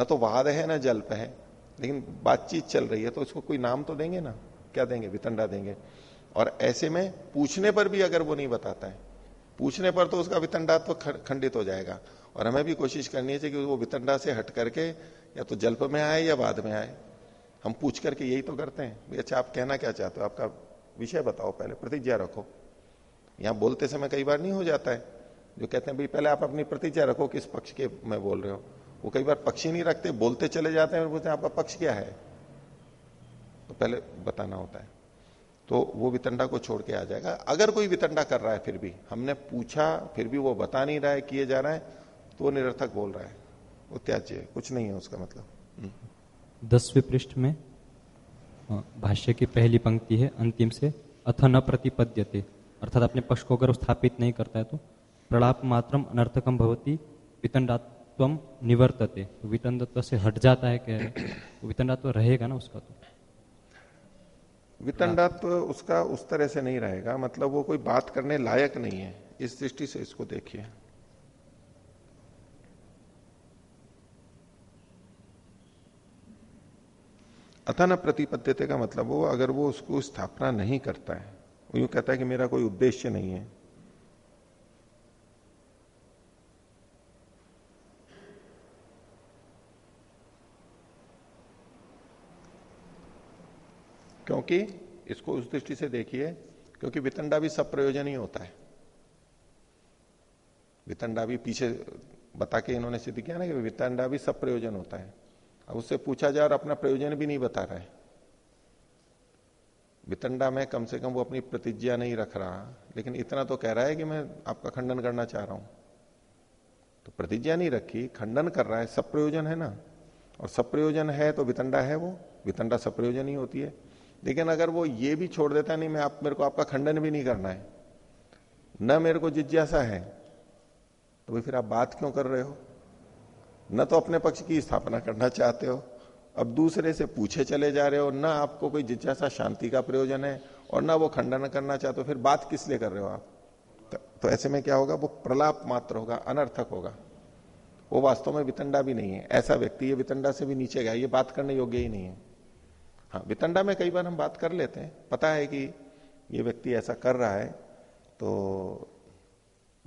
न तो वाद है, ना जल्प है। लेकिन बातचीत चल रही है तो उसको कोई नाम तो देंगे ना? क्या देंगे? वितंडा देंगे। और ऐसे में पूछने पर भी अगर वो नहीं बताता है, पूछने पर तो उसका वितंडा तो खंडित हो जाएगा। और हमें भी कोशिश करनी है कि वो वितंडा से हट करके या तो जल्प में आए या बाद में आए। हम पूछ करके यही तो करते हैं। भाई अच्छा आप कहना क्या चाहते हो? आपका विषय बताओ पहले, प्रतिज्ञा रखो। यहाँ बोलते समय कई बार नहीं हो जाता है। जो कहते हैं, भाई, पहले आप अपनी प्रतिज्ञा रखो किस पक्ष के में बोल रहे हो। वो कई बार पक्ष ही नहीं रखते, बोलते चले जाते हैं और बोलते हैं, आपका पक्ष क्या है? तो पहले बताना होता है। तो वो वितंडा को छोड़ के आ जाएगा। अगर कोई वितंडा कर रहा है, फिर भी हमने पूछा, फिर भी वो बता नहीं रहा है, किए जा रहा है तो वो निरर्थक बोल रहा है। वो त्याज्य कुछ नहीं है उसका मतलब। हम्म। दसवें पृष्ठ में भाष्य की पहली पंक्ति है, अंतिम से, अथ न प्रतिपद्यते। अर्थात अपने पक्ष को अगर स्थापित नहीं करता है तो प्रलाप मात्रम अनर्थकम भवती वितंडात्व निवर्तते। तो वितंडत्व से हट जाता है कह रहे तो वितंडात्व रहेगा ना उसका तो। वितंडात्व उसका उस तरह से नहीं रहेगा मतलब वो कोई बात करने लायक नहीं है, इस दृष्टि से इसको देखिए। अथन प्रतिपद्यते का मतलब वो, अगर वो उसको स्थापना नहीं करता है, वो यूँ कहता है कि मेरा कोई उद्देश्य नहीं है। क्योंकि इसको उस दृष्टि से देखिए, क्योंकि वितंडा भी सब प्रयोजन ही होता है। वितंडा भी पीछे बता के इन्होंने सिद्ध किया ना कि वितंडा भी सब प्रयोजन होता है। अब उससे पूछा जाए और अपना प्रयोजन भी नहीं बता रहा है। वितंडा में कम से कम वो अपनी प्रतिज्ञा नहीं रख रहा, लेकिन इतना तो कह रहा है कि मैं आपका खंडन करना चाह रहा हूँ। तो प्रतिज्ञा नहीं रखी, खंडन कर रहा है, सब प्रयोजन है ना? और सब प्रयोजन है तो वितंडा है वो। वितंडा सब प्रयोजन ही होती है। लेकिन अगर वो ये भी छोड़ देता है, नहीं, मैं आप, मेरे को आपका खंडन भी नहीं करना है। न मेरे को जिज्ञासा है। तो फिर आप बात क्यों कर रहे हो? न तो अपने पक्ष की स्थापना करना चाहते हो। अब दूसरे से पूछे चले जा रहे हो ना आपको कोई जिज्ञासा शांति का प्रयोजन है और ना वो खंडन करना चाहते हो फिर बात किस लिए कर रहे हो आप? तो, तो ऐसे में क्या होगा? वो प्रलाप मात्र होगा अनर्थक होगा। वो वास्तव में वितंडा भी नहीं है। ऐसा व्यक्ति ये वितंडा से भी नीचे गया ये बात करने योग्य ही नहीं है। हाँ वितंडा में कई बार हम बात कर लेते हैं। पता है कि ये व्यक्ति ऐसा कर रहा है तो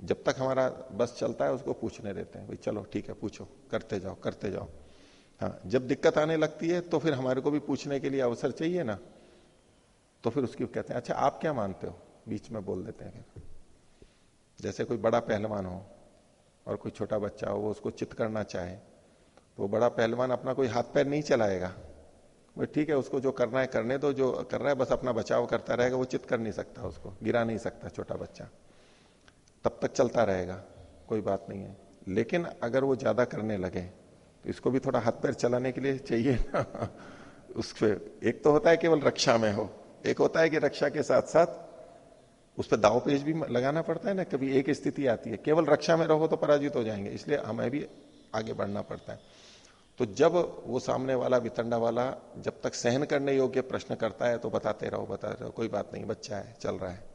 जब तक हमारा बस चलता है, उसको पूछने देते हैं, भाई चलो, ठीक है, पूछो, करते जाओ करते जाओ। हाँ जब दिक्कत आने लगती है तो फिर हमारे को भी पूछने के लिए अवसर चाहिए ना। तो फिर उसकी कहते हैं अच्छा आप क्या मानते हो? बीच में बोल देते हैं। फिर जैसे कोई बड़ा पहलवान हो, और कोई छोटा बच्चा हो, वो उसको चित करना चाहे तो बड़ा पहलवान अपना कोई हाथ पैर नहीं चलाएगा। वो ठीक है, उसको जो करना है, करने दो, जो कर रहा है, बस अपना बचाव करता रहेगा, वो चित कर नहीं सकता, उसको, गिरा नहीं सकता छोटा बच्चा। तब तक चलता रहेगा, कोई बात नहीं है। लेकिन अगर वो ज़्यादा करने लगे तो इसको भी थोड़ा हाथ पैर चलाने के लिए चाहिए ना। उसके, एक तो होता है केवल रक्षा में हो, एक होता है कि रक्षा के साथ साथ उस पर दाव पेज भी लगाना पड़ता है ना, कभी एक स्थिति आती है, केवल रक्षा में रहो तो पराजित हो जाएँगे, इसलिए हमें भी आगे बढ़ना पड़ता है। तो जब वो सामने वाला, वितंडा वाला जब तक सहन करने योग्य प्रश्न करता है तो बताते रहो बताते रहो, कोई बात नहीं, बच्चा है, चल रहा है।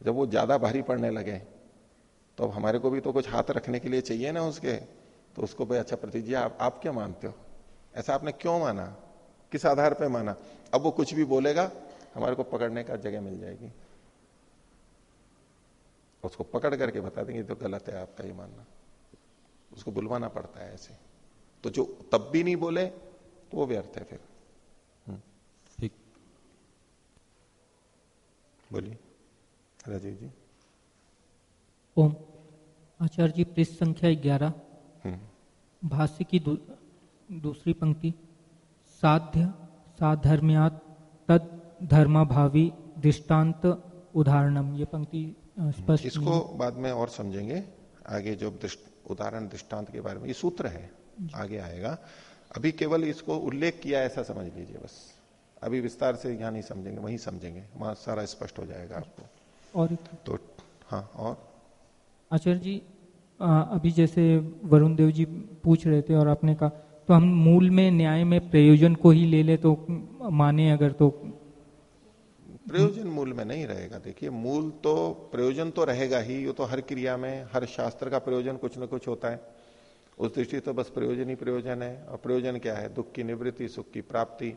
जब वो ज़्यादा भारी पड़ने लगे तो अब हमारे को भी तो कुछ हाथ रखने के लिए चाहिए ना उसके। तो उसको भाई अच्छा प्रतीक आप, आप क्या मानते हो? ऐसा आपने क्यों माना? किस आधार पर माना? अब वो कुछ भी बोलेगा हमारे को पकड़ने का जगह मिल जाएगी। उसको पकड़ करके बता देंगे तो गलत है आपका ये मानना। उसको बुलवाना पड़ता है ऐसे। तो जो तब भी नहीं बोले तो वो व्यर्थ है फिर। हम्म। ठीक। बोलिए। राजीव जी। ओम। आचार्य जी पृष्ठ संख्या ग्यारह। हम्म। भाष्य की दू, दूसरी पंक्ति। साध्य साधर्म्यात तद धर्माभावी दृष्टांत उदाहरणम। ये पंक्ति स्पष्ट इसको बाद में और समझेंगे। आगे जो उदाहरण दृष्टांत के बारे में ये सूत्र है। आगे आएगा। अभी केवल इसको उल्लेख किया ऐसा समझ लीजिए बस। अभी विस्तार से यहाँ नहीं समझेंगे वहीं समझेंगे। वहाँ सारा स्पष्ट हो जाएगा आपको। और एक तो हाँ और? आचार्य जी अभी जैसे वरुण देव जी पूछ रहे थे और आपने कहा तो हम मूल में न्याय में प्रयोजन को ही ले ले तो माने अगर तो प्रयोजन मूल में नहीं रहेगा। देखिए मूल तो प्रयोजन तो रहेगा ही ये तो हर क्रिया में हर शास्त्र का प्रयोजन कुछ ना कुछ होता है। उस दृष्टि तो बस प्रयोजन ही प्रयोजन है। और प्रयोजन क्या है? दुख की निवृत्ति सुख की प्राप्ति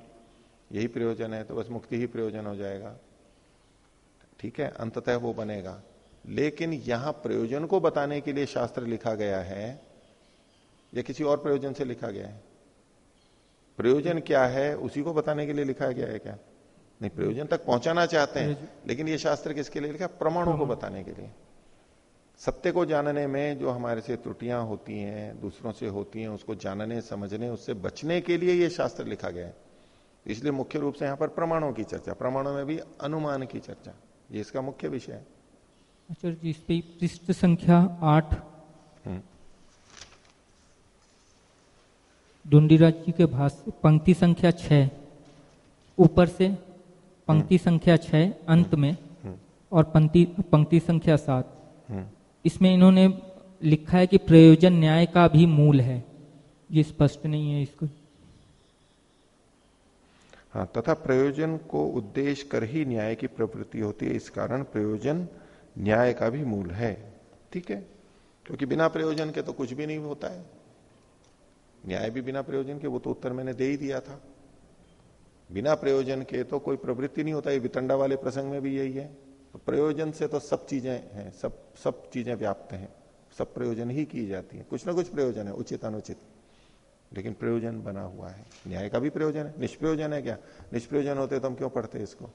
यही प्रयोजन है तो बस मुक्ति ही प्रयोजन हो जाएगा। ठीक है अंततः वो बनेगा। लेकिन यहाँ प्रयोजन को बताने के लिए शास्त्र लिखा गया है या किसी और प्रयोजन से लिखा गया है? प्रयोजन क्या है उसी को बताने के लिए लिखा गया है क्या? नहीं प्रयोजन तक पहुंचाना चाहते हैं लेकिन ये शास्त्र किसके लिए लिखा प्रमाणों को बताने के लिए। सत्य को जानने में जो हमारे से त्रुटियाँ होती हैं दूसरों से होती हैं उसको जानने समझने उससे बचने के लिए ये शास्त्र लिखा गया है। इसलिए मुख्य रूप से यहाँ पर प्रमाणों की चर्चा प्रमाणों में भी अनुमान की चर्चा। ये इसका मुख्य विषय है अच्छा जी इस पृष्ठ संख्या आठ हम्म। डुंडीराज जी के भाष्य पंक्ति संख्या छह ऊपर से पंक्ति हम्म। संख्या छह अंत में हम्म। और पंक्ति पंक्ति संख्या सात इसमें इन्होंने लिखा है कि प्रयोजन न्याय का भी मूल है ये स्पष्ट नहीं है इसको हाँ तथा प्रयोजन को उद्देश्य कर ही न्याय की प्रवृत्ति होती है, इस कारण प्रयोजन न्याय का भी मूल है। ठीक है? क्योंकि बिना प्रयोजन के तो कुछ भी नहीं होता है। न्याय भी बिना प्रयोजन के, वो तो उत्तर मैंने दे ही दिया था। बिना प्रयोजन के तो कोई प्रवृत्ति नहीं होता है वितंडा वाले प्रसंग में भी यही है। तो प्रयोजन से तो सब चीज़ें हैं, सब सब चीज़ें व्याप्त हैं। सब प्रयोजन ही की जाती है। कुछ ना कुछ प्रयोजन है, उचित, अनुचित। लेकिन प्रयोजन बना हुआ है। न्याय का भी प्रयोजन है। निष्प्रयोजन है क्या? निष्प्रयोजन होते तो हम क्यों पढ़ते इसको?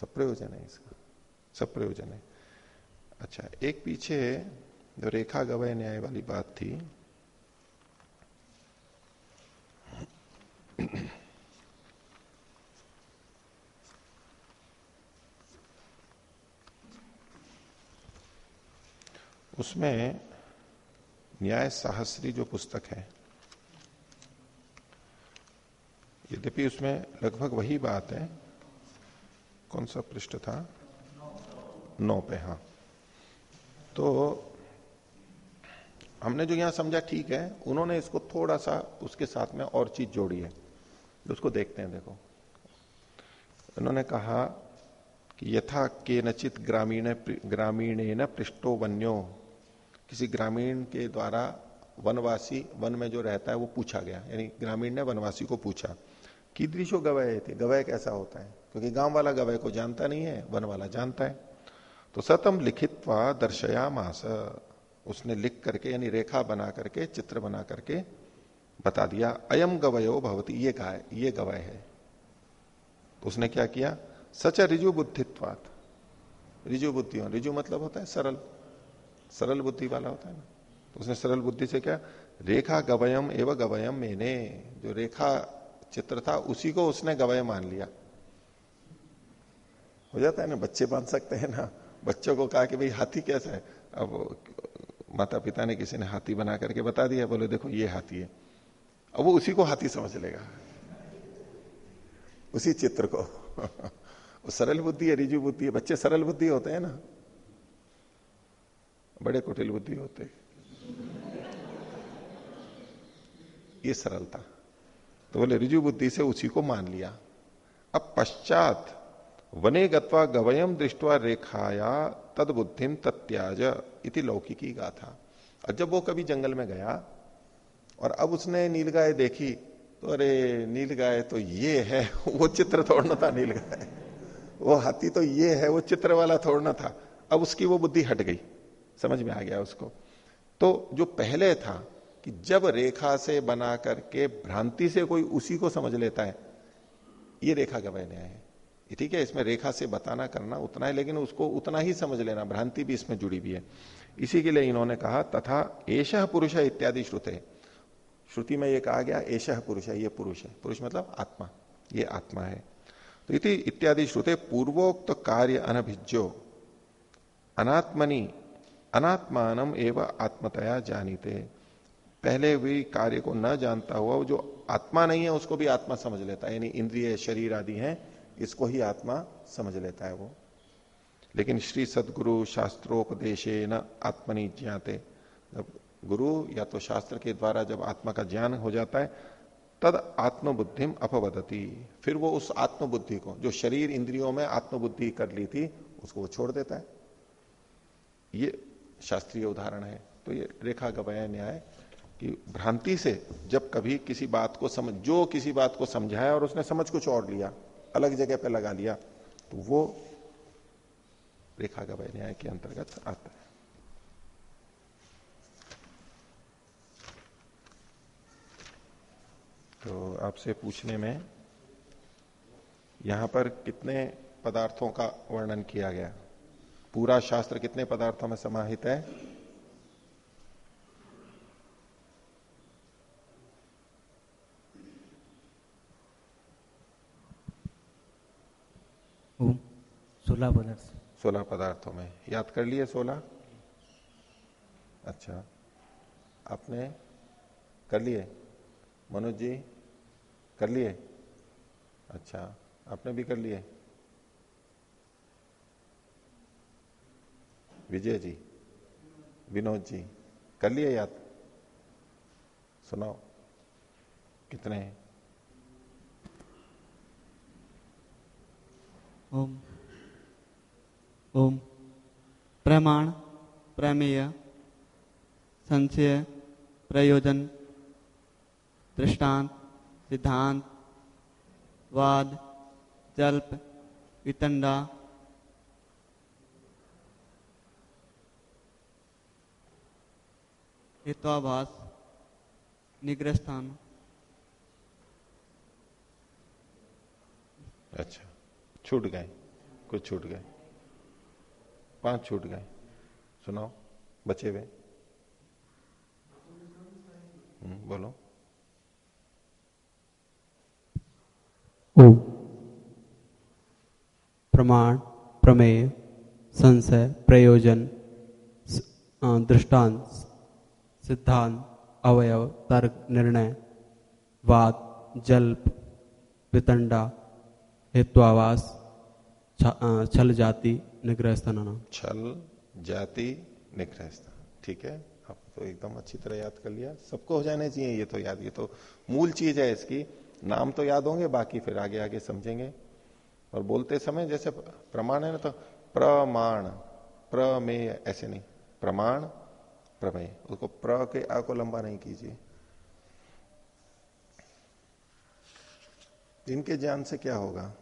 सब प्रयोजन है इसका। सब प्रयोजन है। अच्छा एक पीछे जो रेखा गवय न्याय वाली बात थी। उसमें न्याय साहस्री जो पुस्तक है, यद्यपि उसमें लगभग वही बात है, कौन सा पृष्ठ था? नौ पे हाँ। तो हमने जो यहाँ समझा ठीक है, उन्होंने इसको थोड़ा सा उसके साथ में और चीज़ जोड़ी है। उसको देखते हैं, देखो। उन्होंने कहा कि यथा के नचित ग्रामीण ग्रामीण न पृष्ठो वन्यो किसी ग्रामीण के द्वारा वनवासी, वन में जो रहता है वो पूछा गया। यानी ग्रामीण ने वनवासी को पूछा कीदृशो गवय थे? गवय कैसा होता है? क्योंकि गाँव वाला गवय को जानता नहीं है, वन वाला जानता है। तो सतम लिखित दर्शया मास उसने लिख करके, यानी रेखा बना करके, चित्र बना करके बता दिया, अयम गवयो भवती, ये गाय ये गवय है। तो उसने क्या किया? सच रिजु बुद्धित्वात रिजु बुद्धि रिजु मतलब होता है सरल। सरल बुद्धि वाला होता है ना। तो उसने सरल बुद्धि से क्या? रेखा गवयम एवं गवयम मैंने। जो रेखा चित्र था, उसी को उसने गवय मान लिया। हो जाता है ना, बच्चे मान सकते हैं ना। बच्चों को कहा कि भाई, हाथी कैसा है? अब माता पिता ने किसी ने हाथी बना करके बता दिया, बोले, देखो, ये हाथी है। अब वो उसी को हाथी समझ लेगा। उसी चित्र को। वो सरल बुद्धि है, रिजु बुद्धि है। बच्चे सरल बुद्धि होते हैं ना। बड़े कुटिल बुद्धि होते। ये सरलता। तो बोले रिजु बुद्धि से उसी को मान लिया। अब पश्चात, वने गत्वा गवयम दृष्टवा रेखाया तद बुद्धिम तत्याज इति लौकिकी गाथा। और जब वो कभी जंगल में गया, और अब उसने नीलगाय देखी तो अरे, नीलगाय तो ये है, वो चित्र तोड़ना था नीलगाय। वो हाथी तो ये है, वो चित्र वाला थोड़ना था। अब उसकी वो बुद्धि हट गई। समझ में आ गया उसको। तो जो पहले था कि जब रेखा से बना करके भ्रांति से कोई उसी को समझ लेता है, ये रेखा गवय न्याय है। ठीक है, इसमें रेखा से बताना करना उतना है, लेकिन उसको उतना ही समझ लेना, भ्रांति भी इसमें जुड़ी हुई है। इसी के लिए इन्होंने कहा, तथा एश पुरुष इत्यादि श्रुते। श्रुति में ये कहा गया एश पुरुष है ये पुरुष है। पुरुष मतलब आत्मा, ये आत्मा है। तो इति इत्यादि श्रुते, पूर्वोक्त कार्य अनभिज्यो, अनात्मनि अनात्मान एवं आत्मतया जानीते। पहले भी कार्य को न जानता हुआ वो जो आत्मा नहीं है, उसको भी आत्मा समझ लेता है। यानी इंद्रिय, शरीर आदि हैं, इसको ही आत्मा समझ लेता है वो। लेकिन श्री सदगुरु शास्त्रोपदेश न आत्मनि ज्ञाते। जब गुरु या तो शास्त्र के द्वारा जब आत्मा का ज्ञान हो जाता है, तद आत्मबुद्धिम अपवदती। फिर वो उस आत्मबुद्धि को, जो शरीर इंद्रियों में आत्मबुद्धि कर ली थी, उसको वो छोड़ देता है। ये शास्त्रीय उदाहरण है। तो ये रेखा गवय न्याय कि भ्रांति से जब कभी किसी बात को समझ, जो किसी बात को समझाया और उसने समझ कुछ और लिया, अलग जगह पे लगा लिया तो वो रेखा का वह न्याय के अंतर्गत आता है। तो आपसे पूछने में यहाँ पर कितने पदार्थों का वर्णन किया गया? पूरा शास्त्र कितने पदार्थों में समाहित है? सोलह पदार्थ। सोलह पदार्थों में। याद कर लिए सोलह? अच्छा। आपने कर लिए? मनोज जी कर लिए? अच्छा। आपने भी कर लिए? विजय जी, विनोद जी, कर लिए याद? सुनाओ, कितने हैं? ओम ओम, प्रमाण, प्रमेय, संशय, प्रयोजन, दृष्टांत, सिद्धांत, वाद, जल्प, वितंडा हित्वाभास निग्रह स्थान अच्छा छूट गए कुछ छूट गए। पाँच छूट गए। सुनाओ बचे हुए। हम्म, बोलो। प्रमाण प्रमेय संशय प्रयोजन दृष्टांत। सिद्धांत, अवयव, तर्क, निर्णय, वाद, जल्प, वितंडा, हेत्वावास छल जाति निग्रह स्थान छल जाति निग्रह स्थान ठीक है? आप तो एकदम अच्छी तरह याद कर लिया। सबको हो जाने चाहिए ये तो याद। ये तो मूल चीज़ है इसकी। नाम तो याद होंगे, बाकी फिर आगे आगे समझेंगे। और बोलते समय जैसे प्रमाण है ना तो प्रमाण, प्रमेय, ऐसे नहीं। प्रमाण प्रमेय। उसको प्र के आ को लंबा नहीं कीजिए। इनके ज्ञान से क्या होगा?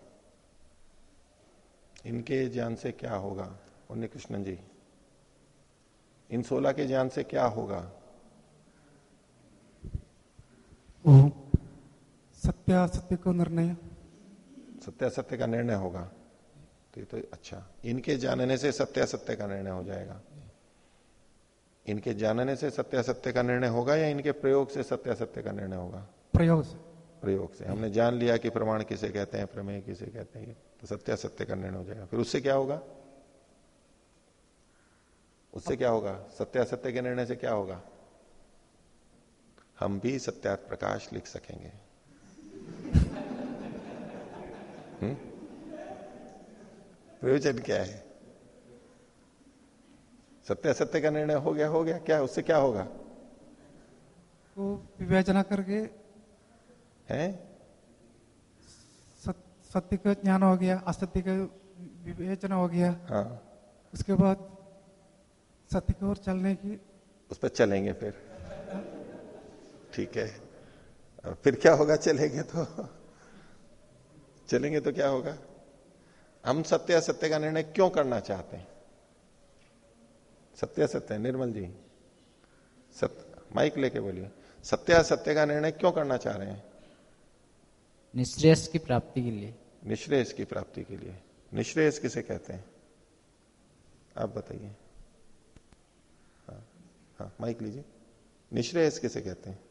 इनके ज्ञान से क्या होगा? उन्नी कृष्णन जी इन सोलह के ज्ञान से क्या होगा? सत्य असत्य को निर्णय। सत्य सत्य का निर्णय होगा। तो ये तो अच्छा। इनके जानने से सत्य सत्य का निर्णय हो जाएगा। इनके जानने से सत्य सत्य का निर्णय होगा या इनके प्रयोग से सत्य सत्य का निर्णय होगा? प्रयोग से। प्रयोग से। हमने जान लिया कि प्रमाण किसे कहते हैं प्रमेय किसे कहते हैं तो सत्य सत्य का निर्णय हो जाएगा। फिर उससे क्या होगा? उससे क्या होगा? सत्य सत्य के निर्णय से क्या होगा? हम भी सत्यार्थ प्रकाश लिख सकेंगे। हम्म? प्रयोजन क्या है? सत्य सत्य का निर्णय हो गया हो गया क्या उससे क्या होगा? तो विवेचना करके है? सत्य का ज्ञान हो गया असत्य का विवेचना हो गया। हाँ। उसके बाद सत्य की ओर चलने की उस पर चलेंगे फिर। ठीक है। और फिर क्या होगा चलेंगे तो? चलेंगे तो क्या होगा? हम सत्य असत्य का निर्णय क्यों करना चाहते हैं? सत्य असत्य निर्मल जी। सत्य माइक लेके बोलिए। सत्य असत्य का निर्णय क्यों करना चाह रहे हैं? निश्रेयस की प्राप्ति के लिए। निश्रेयस की प्राप्ति के लिए। निश्रेयस किसे कहते हैं? आप बताइए। हाँ हाँ माइक लीजिए। निश्रेयस किसे कहते हैं?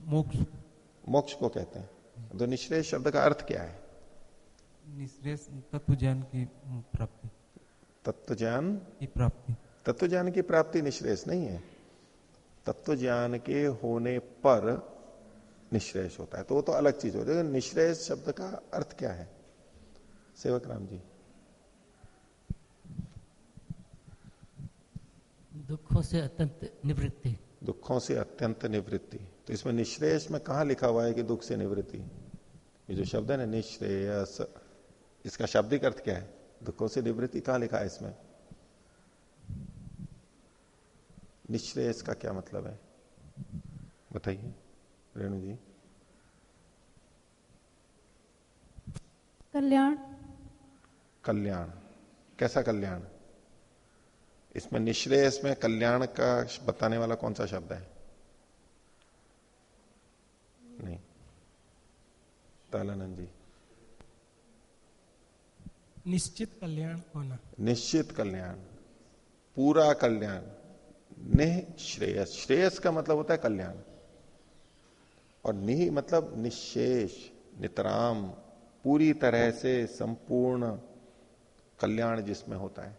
मोक्ष। मोक्ष को कहते हैं। तो निश्रेय शब्द का अर्थ क्या है? निश्रेष तत्व ज्ञान की प्राप्ति। तत्व ज्ञान की प्राप्ति। तत्व ज्ञान की प्राप्ति निश्रेष नहीं है। तत्व ज्ञान के होने पर निश्रेष होता है। तो वो तो अलग चीज़ हो है। निश्रेष शब्द का अर्थ क्या है? सेवक राम जी। दुखों से अत्यंत निवृत्ति। दुखों से अत्यंत निवृत्ति। तो इसमें निश्रेयस में कहा लिखा हुआ है कि दुख से निवृत्ति? ये जो शब्द है ना निश्रेयस इसका शाब्दिक अर्थ क्या है? दुखों से निवृत्ति कहाँ लिखा है इसमें। निश्रेयस का क्या मतलब है? बताइए। रेणु जी। कल्याण। कल्याण। कैसा कल्याण? इसमें निश्रेयस में कल्याण का बताने वाला कौन सा शब्द है? नहीं। तालानंद जी। निश्चित कल्याण होना। निश्चित कल्याण, पूरा कल्याण निह श्रेयस श्रेयस का मतलब होता है कल्याण। और निह मतलब निशेष, नितराम, पूरी तरह से संपूर्ण कल्याण जिसमें होता है।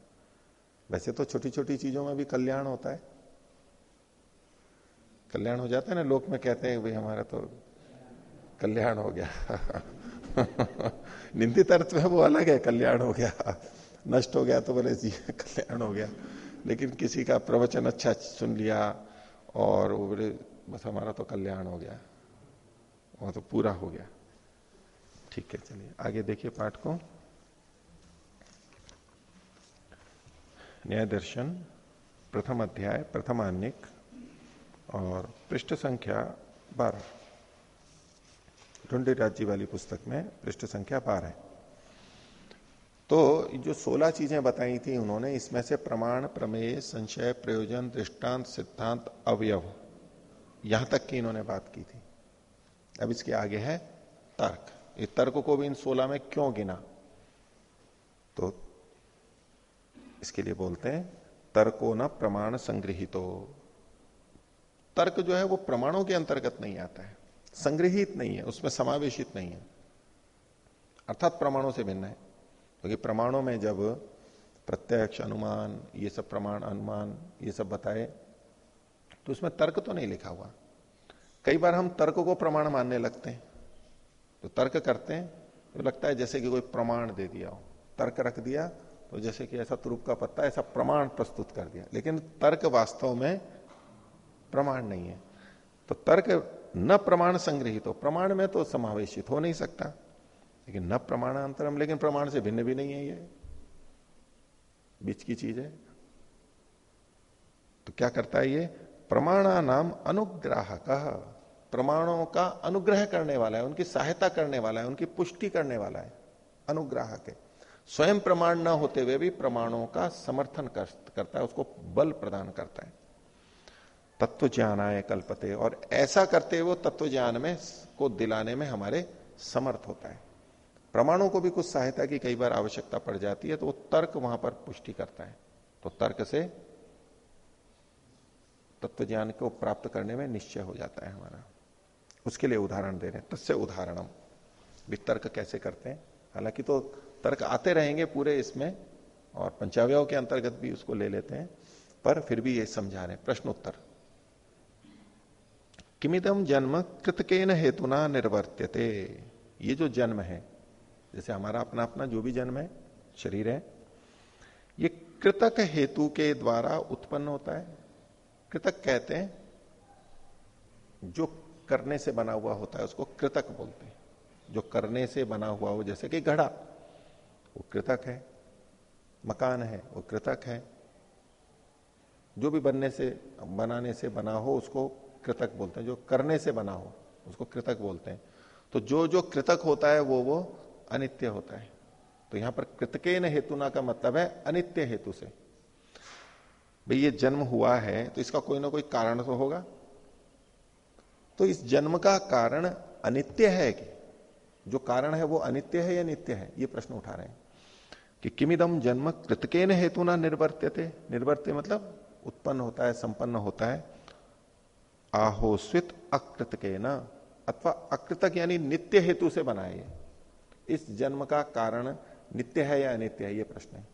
वैसे तो छोटी छोटी चीज़ों में भी कल्याण होता है। कल्याण हो जाता है ना, लोक में कहते हैं, भाई, हमारा तो कल्याण हो गया। निंदित अर्थ में वो अलग है, कल्याण हो गया। नष्ट हो गया तो बोले, जी, कल्याण हो गया। लेकिन किसी का प्रवचन अच्छा सुन लिया और वो बोले, बस हमारा तो कल्याण हो गया। वो तो पूरा हो गया। ठीक है, चलिए, आगे देखिए पाठ को। न्याय दर्शन, प्रथम अध्याय प्रथम अन्यक और पृष्ठ संख्या बारह। ढूंढी राज्य वाली पुस्तक में पृष्ठ संख्या बारह तो जो सोलह चीज़ें बताई थी उन्होंने इसमें से प्रमाण, प्रमेय, संशय, प्रयोजन, दृष्टांत, सिद्धांत, अवयव, यहाँ तक की इन्होंने बात की थी। अब इसके आगे है तर्क। ये तर्क को भी इन सोलह में क्यों गिना? तो इसके लिए बोलते हैं, तर्को न प्रमाण संग्रहितो तर्क जो है वो प्रमाणों के अंतर्गत नहीं आता है। संग्रहित नहीं है, उसमें समावेशित नहीं है। अर्थात प्रमाणों से भिन्न है। क्योंकि तो प्रमाणों में जब प्रत्यक्ष, अनुमान, ये सब प्रमाण, अनुमान, ये सब बताए तो उसमें तर्क तो नहीं लिखा हुआ। कई बार हम तर्क को प्रमाण मानने लगते हैं। तो तर्क करते हैं तो लगता है जैसे कि कोई प्रमाण दे दिया हो। तर्क रख दिया तो जैसे कि ऐसा तुरुप का पत्ता, ऐसा प्रमाण प्रस्तुत कर दिया। लेकिन तर्क वास्तव में प्रमाण नहीं है। तो तर्क न प्रमाण संग्रहित हो। प्रमाण में तो समावेशित हो नहीं सकता। लेकिन न प्रमाणांतरम, लेकिन प्रमाण से भिन्न भी नहीं है ये। बीच की चीज़ है। तो क्या करता है ये? प्रमाणा नाम अनुग्राहक। प्रमाणों का अनुग्रह करने वाला है, उनकी सहायता करने वाला है, उनकी पुष्टि करने वाला है। अनुग्राहक है। स्वयं प्रमाण न होते हुए भी प्रमाणों का समर्थन करता है, उसको बल प्रदान करता है। तत्व ज्ञान आए कल्पते। और ऐसा करते हुए तत्व ज्ञान में को दिलाने में हमारे समर्थ होता है। प्रमाणों को भी कुछ सहायता की कई बार आवश्यकता पड़ जाती है तो वो तर्क वहाँ पर पुष्टि करता है। तो तर्क से तत्व ज्ञान को प्राप्त करने में निश्चय हो जाता है हमारा। उसके लिए उदाहरण दे रहे हैं। तस्य उदाहरणम। वितर्क कैसे करते हैं? हालाँकि तो तर्क आते रहेंगे पूरे इसमें, और पंचावयों के अंतर्गत भी उसको ले लेते हैं, पर फिर भी ये समझा रहे हैं। प्रश्न उत्तर किमिदम जन्म कृतकेन हेतुना निर्वर्त्यते। ये जो जन्म है, जैसे हमारा अपना अपना जो भी जन्म है, शरीर है, ये कृतक हेतु के द्वारा उत्पन्न होता है। कृतक कहते हैं, जो करने से बना हुआ होता है, उसको कृतक बोलते हैं। जो करने से बना हुआ हो, जैसे कि घड़ा, वो कृतक है। मकान है, वो कृतक है। जो भी बनने से, बनाने से बना हो, उसको कृतक बोलते हैं, जो करने से बना हो, उसको कृतक बोलते हैं। तो जो जो कृतक होता है, वो वो अनित्य होता है। तो यहाँ पर कृतके न हेतुना का मतलब है अनित्य हेतु से। भाई, ये जन्म हुआ है तो इसका कोई ना कोई कारण तो होगा। तो इस जन्म का कारण अनित्य है कि, जो कारण है वो अनित्य है या नित्य है, ये प्रश्न उठा रहे हैं। कि किमिदम जन्म कृतके न हेतु ना निर्वर्त्यते। निर्वर्त्य मतलब उत्पन्न होता है, संपन्न होता है। आहोस्वित अकृत के न अथवा अकृतक यानी नित्य हेतु से बनाए इस जन्म का कारण नित्य है या अनित्य है, ये प्रश्न है।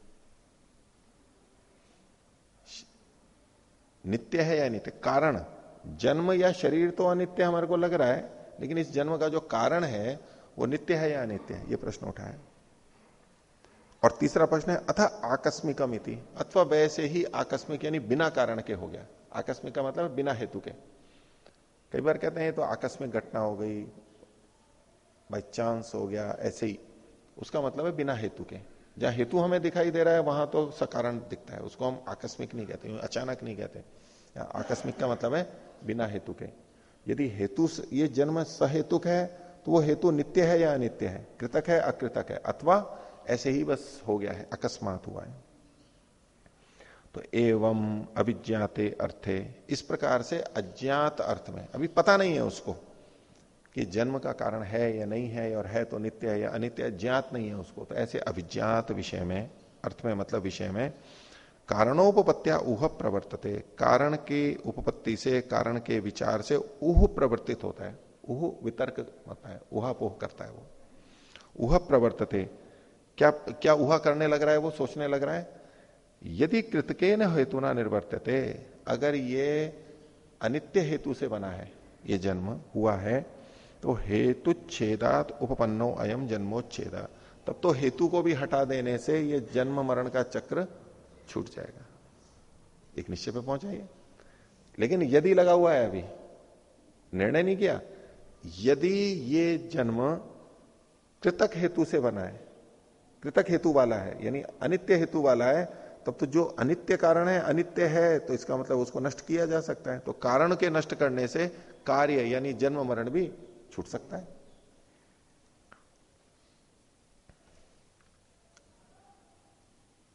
नित्य है या नित्य कारण। जन्म या शरीर तो अनित्य हमारे को लग रहा है, लेकिन इस जन्म का जो कारण है, वो नित्य है या अनित्य है, ये प्रश्न उठा है। और तीसरा प्रश्न है, अथा आकस्मिकम इति अथवा वैसे ही आकस्मिक यानी बिना कारण के हो गया। आकस्मिक का मतलब बिना हेतु के। कई बार कहते हैं तो आकस्मिक घटना हो गई बाई चांस हो गया, ऐसे ही। उसका मतलब है बिना हेतु के। जहाँ हेतु हमें दिखाई दे रहा है, वहाँ तो सकारण दिखता है। उसको हम आकस्मिक नहीं कहते अचानक नहीं कहते। आकस्मिक का मतलब है बिना हेतु के। यदि हेतु ये जन्म सहेतुक है तो वो हेतु नित्य है या अनित्य है? कृतक है, अकृतक है? अथवा ऐसे ही बस हो गया है, अकस्मात हुआ है। तो एवं अभिज्ञाते अर्थे। इस प्रकार से अज्ञात अर्थ में, अभी पता नहीं है उसको कि जन्म का कारण है या नहीं है और है तो नित्य है या अनित्य अज्ञात नहीं है उसको। तो ऐसे अभिज्ञात विषय में, अर्थ में मतलब विषय में कारणोपत्या ऊह प्रवर्तते। कारण के उपपत्ति से, कारण के विचार से ऊह प्रवर्तित होता है। ऊह वितर्क होता है, ऊहा पोह करता है वो। ऊह प्रवर्तते। क्या क्या ऊहा करने लग रहा है वो, सोचने लग रहा है? यदि कृतके न हेतु ना निर्वर्तते, अगर ये अनित्य हेतु से बना है, ये जन्म हुआ है तो हेतु छेदात उपपन्नो अयम जन्मोच्छेदा। तब तो हेतु को भी हटा देने से ये जन्म मरण का चक्र छूट जाएगा। एक निश्चय पे पहुंचाइए। लेकिन यदि लगा हुआ है अभी, निर्णय नहीं किया, यदि ये जन्म कृतक हेतु से बना है, कृतक हेतु वाला है, यानी अनित्य हेतु वाला है तब तो जो अनित्य कारण है अनित्य है तो इसका मतलब उसको नष्ट किया जा सकता है। तो कारण के नष्ट करने से कार्य यानी जन्म मरण भी छूट सकता है।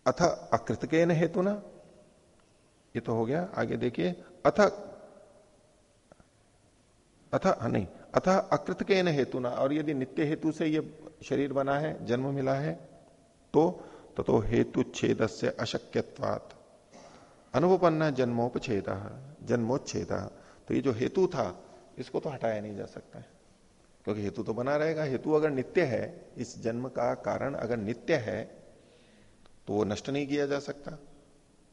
अथ अकृतके न हेतु ना ये तो हो गया आगे देखिए। अथ अथ हाँ, नहीं अथ अकृतके न हेतु ना और यदि नित्य हेतु से ये शरीर बना है जन्म मिला है तो तो हेतु छेद से अशक्यवात अनुपन्न जन्मोपछेद जन्मोच्छेद। तो ये जो हेतु था, इसको तो हटाया नहीं जा सकता है। क्योंकि हेतु तो बना रहेगा। हेतु अगर नित्य है, इस जन्म का कारण अगर नित्य है तो वो नष्ट नहीं किया जा सकता।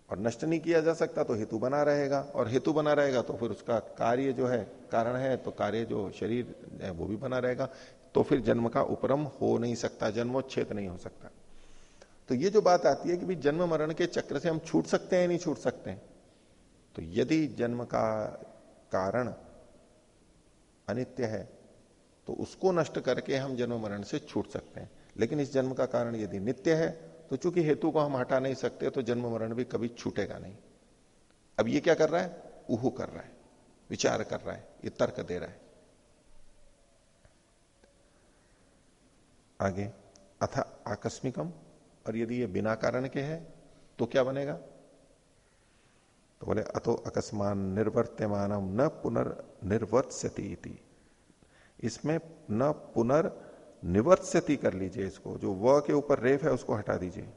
और नष्ट नहीं किया जा सकता तो हेतु बना रहेगा। और हेतु बना रहेगा तो फिर उसका कार्य जो है, कारण है तो कार्य जो शरीर है, वो भी बना रहेगा। तो फिर जन्म का उपरम हो नहीं सकता, जन्मोच्छेद नहीं हो सकता। तो ये जो बात आती है कि भाई जन्म मरण के चक्र से हम छूट सकते हैं नहीं छूट सकते हैं? तो यदि जन्म का कारण अनित्य है तो उसको नष्ट करके हम जन्म मरण से छूट सकते हैं। लेकिन इस जन्म का कारण यदि नित्य है तो चूँकि हेतु को हम हटा नहीं सकते तो जन्म मरण भी कभी छूटेगा नहीं। अब ये क्या कर रहा है? उहू कर रहा है, विचार कर रहा है, ये तर्क दे रहा है। आगे, अथ आकस्मिकम और यदि ये बिना कारण के है तो क्या बनेगा? तो बोले, अतो अकस्मान निर्वर्त्यमान न पुनर्निर्वर्त्यति इसमें न पुनर्निवर्त्यति कर लीजिए इसको, जो व के ऊपर रेफ है उसको हटा दीजिए।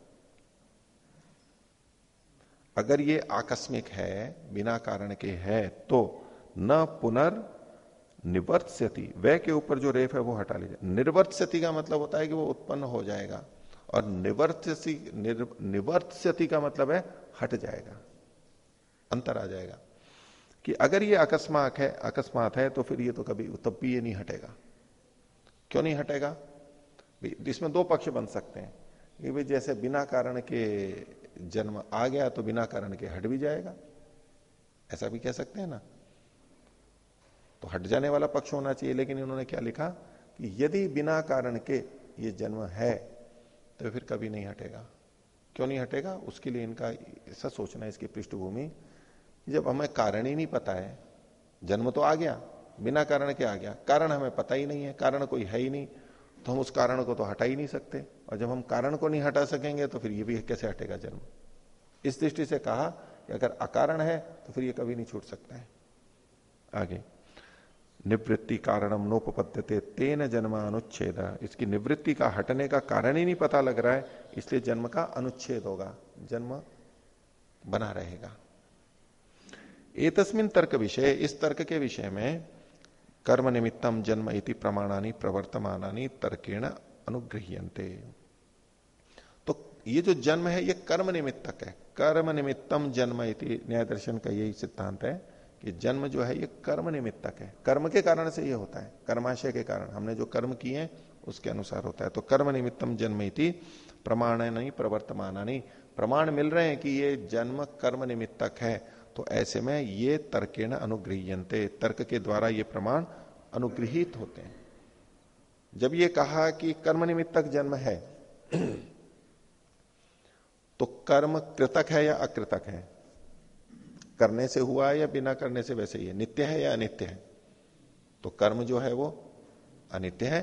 अगर ये आकस्मिक है, बिना कारण के है तो न पुनर् निवर्त्यति वह के ऊपर जो रेफ है वो हटा लीजिए। निर्वर्त्यति का मतलब होता है कि वो उत्पन्न हो जाएगा। और निवर्त्यसी निवर्त्यति का मतलब है हट जाएगा, अंतर आ जाएगा। कि अगर ये अकस्मात है अकस्मात है तो फिर ये तो कभी, तब भी ये नहीं हटेगा। क्यों नहीं हटेगा? इसमें दो पक्ष बन सकते हैं। कि भाई, जैसे बिना कारण के जन्म आ गया तो बिना कारण के हट भी जाएगा। ऐसा भी कह सकते हैं ना। तो हट जाने वाला पक्ष होना चाहिए, लेकिन इन्होंने क्या लिखा? कि यदि बिना कारण के ये जन्म है तो फिर कभी नहीं हटेगा। क्यों नहीं हटेगा? उसके लिए इनका ऐसा सोचना है इसकी पृष्ठभूमि। जब हमें कारण ही नहीं पता है, जन्म तो आ गया, बिना कारण के आ गया। कारण हमें पता ही नहीं है, कारण कोई है ही नहीं तो हम उस कारण को तो हटा ही नहीं सकते। और जब हम कारण को नहीं हटा सकेंगे तो फिर ये भी कैसे हटेगा जन्म? इस दृष्टि से कहा कि अगर अकारण है तो फिर ये कभी नहीं छूट सकता है। आगे। निवृत्ति कारणम नोपपद्यते, तेन जन्म अनुच्छेद। इसकी निवृत्ति का हटने का कारण ही नहीं पता लग रहा है, इसलिए जन्म का अनुच्छेद होगा, जन्म बना रहेगा। तस्मिन तर्क विषय, इस तर्क के विषय में कर्म निमित्तम जन्म इति प्रमाणानी प्रवर्तमानी तर्केण अनुगृह्यंते तो ये जो जन्म है, ये कर्म निमित्तक है। कर्म निमित्तम जन्म इति न्याय दर्शन का यही सिद्धांत है। कि जन्म जो है, ये कर्म निमित्तक है। कर्म के कारण से ये होता है। कर्माशय के कारण। हमने जो कर्म किए हैं, उसके अनुसार होता है। तो कर्म निमित्तम जन्म इति प्रमाण नहीं प्रवर्तमान नहीं प्रमाण मिल रहे हैं कि ये जन्म कर्म निमित्तक है। तो ऐसे में ये तर्केण अनुगृहते तर्क के द्वारा ये प्रमाण अनुग्रहित होते हैं। जब ये कहा कि कर्म निमित्तक जन्म है तो कर्म कृतक है या अकृतक है? करने से हुआ है या बिना करने से वैसे ही है? नित्य है या अनित्य है? तो कर्म जो है वो अनित्य है।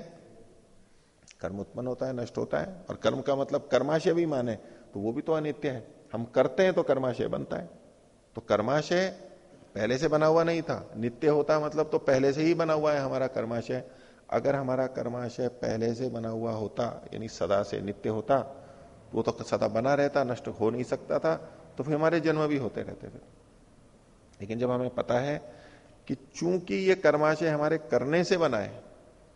कर्म उत्पन्न होता है, नष्ट होता है। और कर्म का मतलब कर्माशय भी माने तो वो भी तो अनित्य है। हम करते हैं तो कर्माशय बनता है। तो कर्माशय पहले से बना हुआ नहीं था। नित्य होता मतलब तो पहले से ही बना हुआ है हमारा कर्माशय। अगर हमारा कर्माशय पहले से बना हुआ होता, यानी सदा से नित्य होता, वो तो सदा बना रहता, नष्ट हो नहीं सकता था तो फिर हमारे जन्म भी होते रहते थे। लेकिन जब हमें पता है कि चूँकि ये कर्माशय हमारे करने से बना है,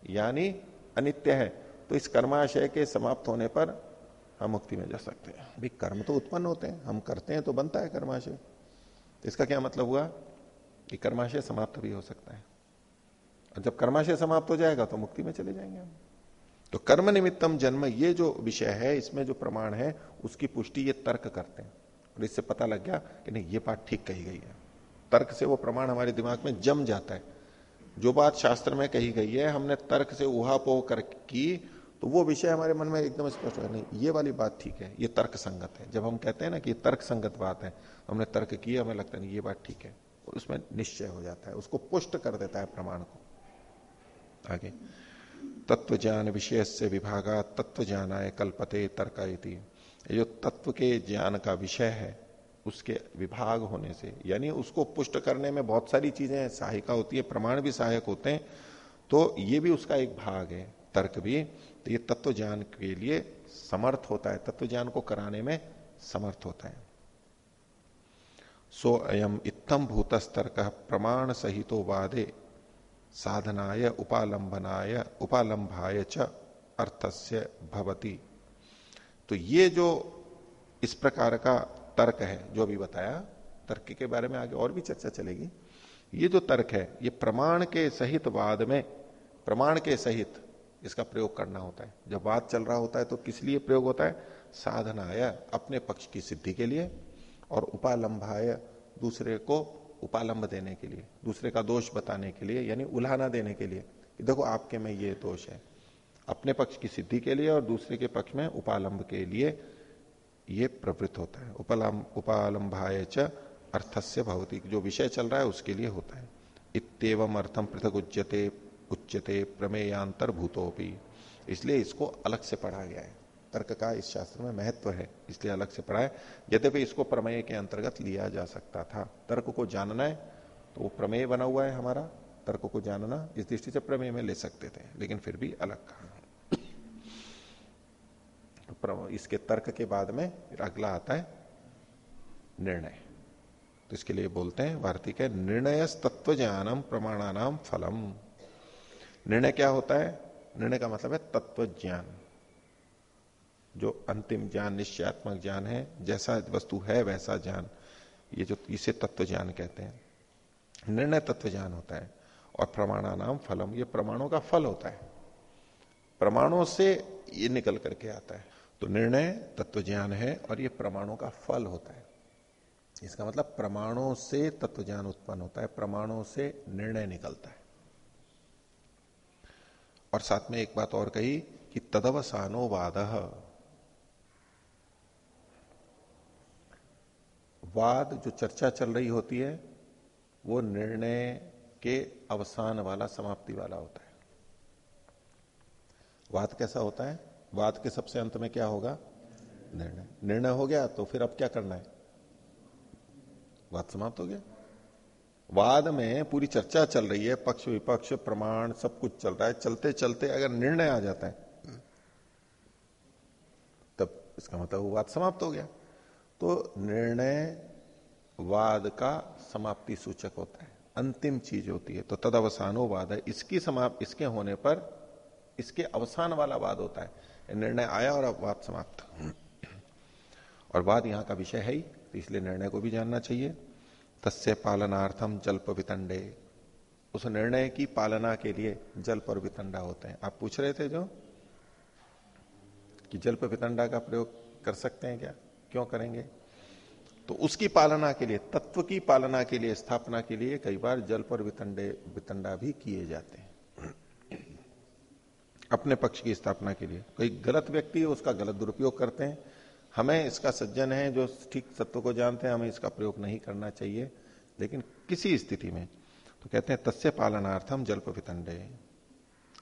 यानी अनित्य है तो इस कर्माशय के समाप्त होने पर हम मुक्ति में जा सकते हैं। भाई, कर्म तो उत्पन्न होते हैं, हम करते हैं तो बनता है कर्माशय। तो इसका क्या मतलब हुआ? कि कर्माशय समाप्त भी हो सकता है। और जब कर्माशय समाप्त हो जाएगा तो मुक्ति में चले जाएँगे हम। तो कर्म निमित्तम जन्म, ये जो विषय है, इसमें जो प्रमाण है, उसकी पुष्टि ये तर्क करते हैं। और इससे पता लग गया कि नहीं, ये बात ठीक कही गई है। तर्क से वो प्रमाण हमारे दिमाग में जम जाता है। जो बात शास्त्र में कही गई है, हमने तर्क से उहापोह कर की तो वो विषय हमारे मन में एकदम स्पष्ट हो नहीं, ये वाली बात ठीक है, ये तर्क संगत है। जब हम कहते हैं ना कि ये तर्क संगत बात है हमने तर्क किया, हमें लगता है ये बात ठीक है उसमें निश्चय हो जाता है, उसको पुष्ट कर देता है प्रमाण को। आगे। तत्व ज्ञान विषय से विभागा तत्व ज्ञान ज्ञानाय कल्पते तर्क ये जो तत्व के ज्ञान का विषय है उसके विभाग होने से। यानी उसको पुष्ट करने में बहुत सारी चीज़ें सहायिका होती है, प्रमाण भी सहायक होते हैं। तो ये भी उसका एक भाग है, तर्क भी। तो ये तत्व ज्ञान के लिए समर्थ होता है। तत्व ज्ञान को कराने में समर्थ होता है। सो अयम इतम भूतस्तर्क प्रमाण सहितो वादे साधनाय उपालंबनाय, उपालंभाय च अर्थस्य भवती। तो ये जो इस प्रकार का तर्क है, जो अभी बताया। तर्क के बारे में आगे और भी चर्चा चलेगी। ये जो तर्क है, ये प्रमाण के सहित वाद में, प्रमाण के सहित इसका प्रयोग करना होता है। जब वाद चल रहा होता है तो किस लिए प्रयोग होता है? साधनाय, अपने पक्ष की सिद्धि के लिए और उपालंभाय दूसरे को उपालंब देने के लिए, दूसरे का दोष बताने के लिए, यानी उल्हाना देने के लिए। देखो, आपके में ये दोष है। अपने पक्ष की सिद्धि के लिए और दूसरे के पक्ष में उपालंब के लिए ये प्रवृत्त होता है। उपालम उपालंभाय च अर्थस्य भौतिक जो विषय चल रहा है उसके लिए होता है। इतम अर्थम पृथक उच्चते उच्चते प्रमेयांतर भूतोपी इसलिए इसको अलग से पढ़ा गया है। तर्क का इस शास्त्र में महत्व है, इसलिए अलग से पढ़ा है। यद्यपि इसको प्रमेय के अंतर्गत लिया जा सकता था। तर्क को जानना है तो वो प्रमेय बना हुआ है हमारा। तर्क को जानना, इस दृष्टि से प्रमेय में ले सकते थे, लेकिन फिर भी अलग कहा। इसके तर्क के बाद में अगला आता है निर्णय। तो इसके लिए बोलते हैं भारती के निर्णय तत्व ज्ञानम प्रमाणानाम फलम। निर्णय क्या होता है? निर्णय का मतलब है तत्व ज्ञान। जो अंतिम ज्ञान, निश्चयात्मक ज्ञान है, जैसा वस्तु है वैसा ज्ञान, ये जो, इसे तत्व ज्ञान कहते हैं। निर्णय तत्व ज्ञान होता है और प्रमाणा नाम फलम, ये प्रमाणों का फल होता है। प्रमाणों से ये निकल करके आता है। तो निर्णय, तत्व ज्ञान है और ये प्रमाणों का फल होता है। इसका मतलब प्रमाणों से तत्व ज्ञान उत्पन्न होता है, प्रमाणों से निर्णय निकलता है। और साथ में एक बात और कही कि तदवसानो वाद। वाद जो चर्चा चल रही होती है, वो निर्णय के अवसान वाला, समाप्ति वाला होता है। वाद कैसा होता है? वाद के सबसे अंत में क्या होगा? निर्णय। निर्णय हो गया तो फिर अब क्या करना है? वाद समाप्त हो गया। वाद में पूरी चर्चा चल रही है, पक्ष विपक्ष, प्रमाण, सब कुछ चल रहा है। चलते चलते अगर निर्णय आ जाता है, तब इसका मतलब वाद समाप्त हो गया। तो निर्णय वाद का समाप्ति सूचक होता है। अंतिम चीज़ होती है। तो तद अवसानो वाद है। इसकी समाप्त इसके होने पर, इसके अवसान वाला वाद होता है। निर्णय आया और अब बात समाप्त। और बात यहाँ का विषय है ही तो इसलिए निर्णय को भी जानना चाहिए। तस्य पालनार्थम जल्प वितंडे। उस निर्णय की पालना के लिए जल्प और वितंडा होते हैं। आप पूछ रहे थे जो, कि जल्प वितंडा का प्रयोग कर सकते हैं क्या? क्यों करेंगे? तो उसकी पालना के लिए, तत्व की पालना के लिए, स्थापना के लिए कई बार जल्प और वितंडे, वितंडा भी किए जाते हैं। अपने पक्ष की स्थापना के लिए। कोई गलत व्यक्ति है, उसका गलत दुरुपयोग करते हैं। हमें इसका सज्जन है, जो ठीक सत्व को जानते हैं, हमें इसका प्रयोग नहीं करना चाहिए, लेकिन किसी स्थिति में। तो कहते हैं, तस्य पालनार्थम जल्प वितंडे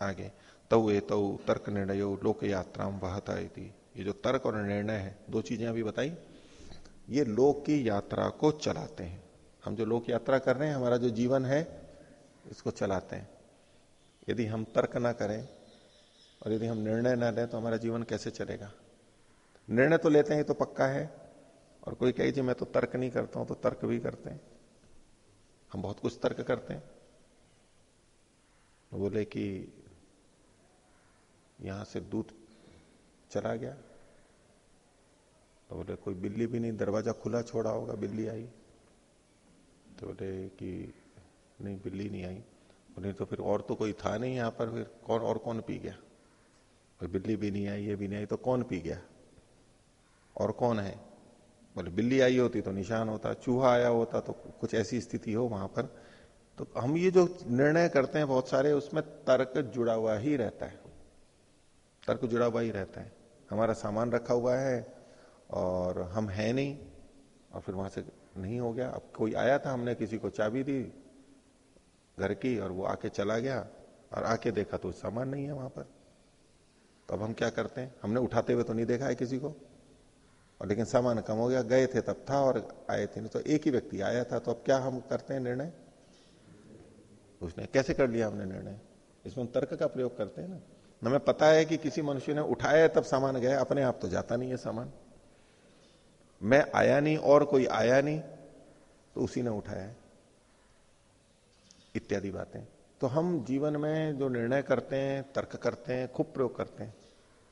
आगे तव ए तव तर्क निर्णय लोक यात्रा वहता ये जो तर्क और निर्णय है, दो चीज़ें अभी बताई। ये लोक की यात्रा को चलाते हैं। हम जो लोक यात्रा कर रहे हैं, हमारा जो जीवन है, इसको चलाते हैं। यदि हम तर्क ना करें और यदि हम निर्णय ना लें तो हमारा जीवन कैसे चलेगा? निर्णय तो लेते हैं तो पक्का है। और कोई कहे जी, मैं तो तर्क नहीं करता हूँ तो तर्क भी करते हैं। हम बहुत कुछ तर्क करते हैं। बोले कि यहाँ से दूध चला गया। तो बोले, कोई बिल्ली भी नहीं, दरवाज़ा खुला छोड़ा होगा, बिल्ली आई। तो बोले कि, नहीं, बिल्ली नहीं आई। बोले तो फिर और तो कोई था नहीं यहाँ पर, फिर कौन, और कौन पी गया? कोई बिल्ली भी नहीं आई, ये भी नहीं आई तो कौन पी गया? और कौन है? बोले, बिल्ली आई होती तो निशान होता, चूहा आया होता तो कुछ ऐसी स्थिति हो वहाँ पर। तो हम ये जो निर्णय करते हैं बहुत सारे, उसमें तर्क जुड़ा हुआ ही रहता है। तर्क जुड़ा हुआ ही रहता है। हमारा सामान रखा हुआ है और हम है नहीं, और फिर वहाँ से नहीं हो गया। अब कोई आया था, हमने किसी को चाबी दी घर की, और वो आके चला गया, और आके देखा तो सामान नहीं है वहाँ पर। तो अब हम क्या करते हैं? हमने उठाते हुए तो नहीं देखा है किसी को। और लेकिन सामान कम हो गया, गए थे तब था और आए थे तो एक ही व्यक्ति आया था। तो अब क्या हम करते हैं निर्णय? उसने कैसे कर लिया हमने निर्णय? इसमें हम तर्क का प्रयोग करते हैं ना। हमें पता है कि किसी मनुष्य ने उठाया तब सामान गया अपने आप तो जाता नहीं है सामान। मैं आया नहीं और कोई आया नहीं तो उसी ने उठाया है। इत्यादि बातें। तो हम जीवन में जो निर्णय करते हैं, तर्क करते हैं, खूब प्रयोग करते हैं।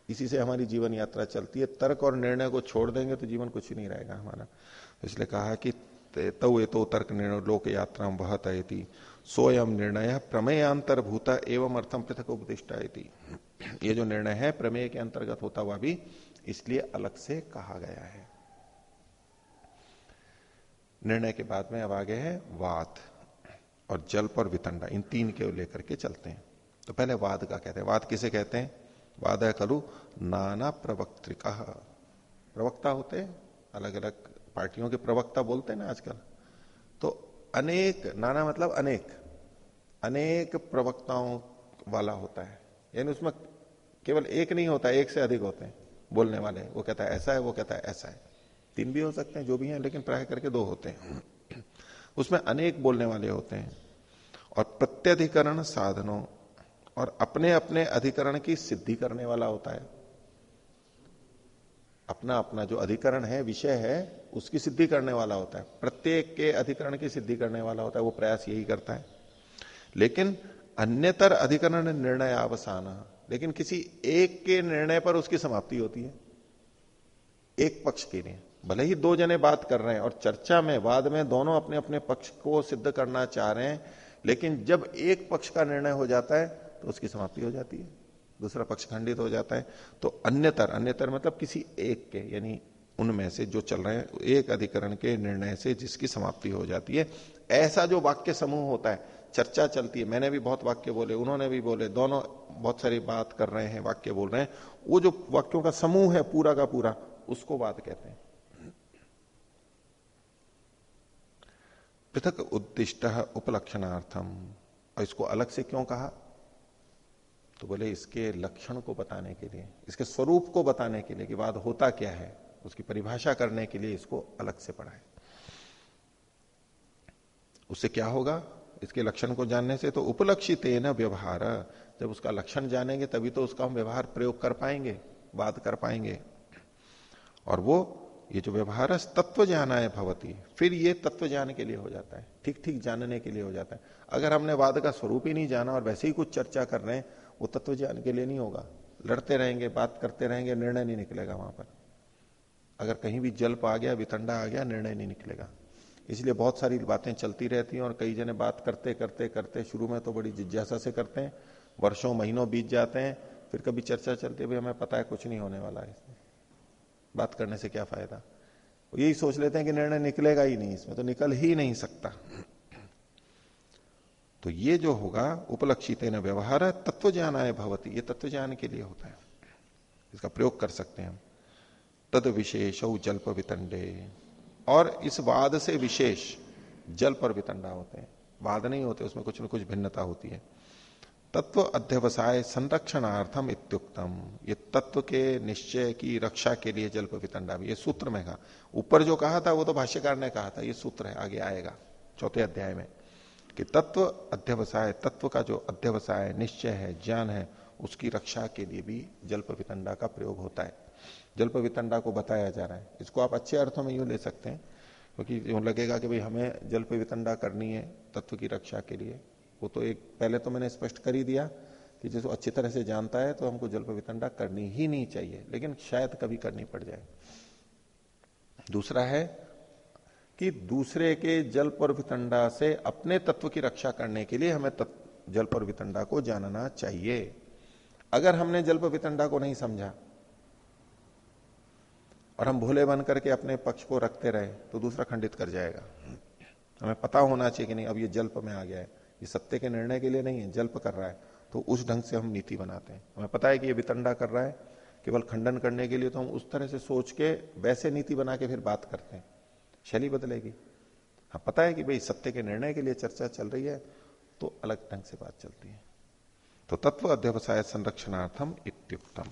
इसी से हमारी जीवन यात्रा चलती है। तर्क और निर्णय को छोड़ देंगे तो जीवन कुछ ही नहीं रहेगा हमारा। इसलिए कहा कि तव ये तो तर्क निर्णय लोक यात्रा बहुत आयती सोयम निर्णय प्रमेयांतरभूत एवं अर्थम पृथक उपदिष्ट ये जो निर्णय है, प्रमेय के अंतर्गत होता हुआ भी इसलिए अलग से कहा गया है। निर्णय के बाद में अब आगे है वाद और जल्प और वितंडा, इन तीन के लेकर के चलते हैं। तो पहले वाद का कहते हैं। वाद किसे कहते हैं? वादय खलु नाना प्रवक्त्रिका। प्रवक्ता होते अलग अलग पार्टियों के प्रवक्ता बोलते हैं ना आजकल। तो अनेक, नाना मतलब अनेक अनेक प्रवक्ताओं वाला होता है। यानी उसमें केवल एक नहीं होता, एक से अधिक होते हैं, बोलने वाले। वो कहता है ऐसा है, वो कहता है ऐसा है। तीन भी हो सकते हैं, जो भी हैं, लेकिन प्राय करके दो होते हैं। उसमें अनेक बोलने वाले होते हैं। और प्रत्यधिकरण साधनों और अपने अपने अधिकरण की सिद्धि करने वाला होता है। अपना अपना जो अधिकरण है, विषय है, उसकी सिद्धि करने वाला होता है। प्रत्येक के अधिकरण की सिद्धि करने वाला होता है, वो प्रयास यही करता है। लेकिन अन्यतर अधिकरण निर्णय अवसान लेकिन किसी एक के निर्णय पर उसकी समाप्ति होती है। एक पक्ष के लिए। भले ही दो जने बात कर रहे हैं और चर्चा में, वाद में दोनों अपने अपने पक्ष को सिद्ध करना चाह रहे हैं, लेकिन जब एक पक्ष का निर्णय हो जाता है तो उसकी समाप्ति हो जाती है, दूसरा पक्ष खंडित हो जाता है। तो अन्यतर अन्यतर मतलब किसी एक के, यानी उनमें से जो चल रहे हैं, एक अधिकरण के निर्णय से जिसकी समाप्ति हो जाती है। ऐसा जो वाक्य समूह होता है, चर्चा चलती है, मैंने भी बहुत वाक्य बोले, उन्होंने भी बोले, दोनों बहुत सारी बात कर रहे हैं, वाक्य बोल रहे हैं, वो जो वाक्यों का समूह है पूरा का पूरा, उसको बात कहते हैं। पृथक उद्दिष्ट उपलक्षणार्थम। और इसको अलग से क्यों कहा? तो बोले, इसके लक्षण को बताने के लिए, इसके स्वरूप को बताने के लिए कि वाद होता क्या है, उसकी परिभाषा करने के लिए इसको अलग से पढ़ाए। उससे क्या होगा? इसके लक्षण को जानने से तो उपलक्षित न व्यवहार। जब उसका लक्षण जानेंगे, तभी तो उसका हम व्यवहार प्रयोग कर पाएँगे बात कर पाएँगे। और वो, ये जो व्यवहार है, तत्व जाना है भवती। फिर ये तत्व ज्ञान के लिए हो जाता है ठीक ठीक जानने के लिए हो जाता है। अगर हमने वाद का स्वरूप ही नहीं जाना और वैसे ही कुछ चर्चा कर रहे हैं वो तत्व ज्ञान के लिए नहीं होगा। लड़ते रहेंगे, बात करते रहेंगे, निर्णय नहीं निकलेगा वहाँ पर। अगर कहीं भी जल्प आ गया, वितंडा आ गया, निर्णय नहीं निकलेगा। इसलिए बहुत सारी बातें चलती रहती हैं और कई जने बात करते करते करते, शुरू में तो बड़ी जिज्ञासा से करते हैं, वर्षों, महीनों बीत जाते हैं, फिर कभी चर्चा चलती है, भाई हमें पता है कुछ नहीं होने वाला है इसमें। बात करने से क्या फ़ायदा? यही सोच लेते हैं कि निर्णय निकलेगा ही नहीं, इसमें तो निकल ही नहीं सकता। तो ये जो होगा उपलक्षित न व्यवहार तत्व ज्ञान आय भवती। ये तत्व ज्ञान के लिए होता है। इसका प्रयोग कर सकते हैं हम। तद विशेष जल्प वितंडे। और इस वाद से विशेष जल पर वितंडा होते हैं। वाद नहीं होते, उसमें कुछ न कुछ भिन्नता होती है। तत्व अध्यवसाय संरक्षणार्थम इत्युक्तम। ये तत्व के निश्चय की रक्षा के लिए जल्प वितंडा। ये सूत्र में कहा। ऊपर जो कहा था, वो तो भाष्यकार ने कहा था, ये सूत्र है, आगे आएगा। चौथे अध्याय में। कि तत्व अध्यवसाय, तत्व का जो अध्यवसाय निश्चय है, ज्ञान है, उसकी रक्षा के लिए भी जल्प वितंडा का प्रयोग होता है। जल्प वितंडा को बताया जा रहा है। इसको आप अच्छे अर्थों में यूँ ले सकते हैं, क्योंकि यूँ लगेगा कि भाई हमें जल्प वितंडा करनी है तत्व की रक्षा के लिए। वो तो एक, पहले तो मैंने स्पष्ट कर ही दिया कि जिसको अच्छी तरह से जानता है तो हमको जल्प वितंडा करनी ही नहीं चाहिए, लेकिन शायद कभी करनी पड़ जाए। दूसरा है कि दूसरे के जल पर वितंडा से अपने तत्व की रक्षा करने के लिए हमें जल पर वितंडा को जानना चाहिए। अगर हमने जल पर वितंडा को नहीं समझा, और हम भोले बन करके अपने पक्ष को रखते रहे तो दूसरा खंडित कर जाएगा। हमें पता होना चाहिए कि नहीं, अब ये जल्प में आ गया है। ये सत्य के निर्णय के लिए नहीं है, जल्प कर रहा है। तो उस ढंग से हम नीति बनाते हैं। हमें पता है कि ये वितंडा कर रहा है, केवल खंडन करने के लिए तो हम उस तरह से सोच के वैसे नीति बना के फिर बात करते हैं। शैली बदलेगी। हाँ पता है कि भाई सत्य के निर्णय के लिए चर्चा चल रही है तो अलग ढंग से बात चलती है। तो तत्व अध्यवसाय संरक्षणार्थम इत्युक्तम।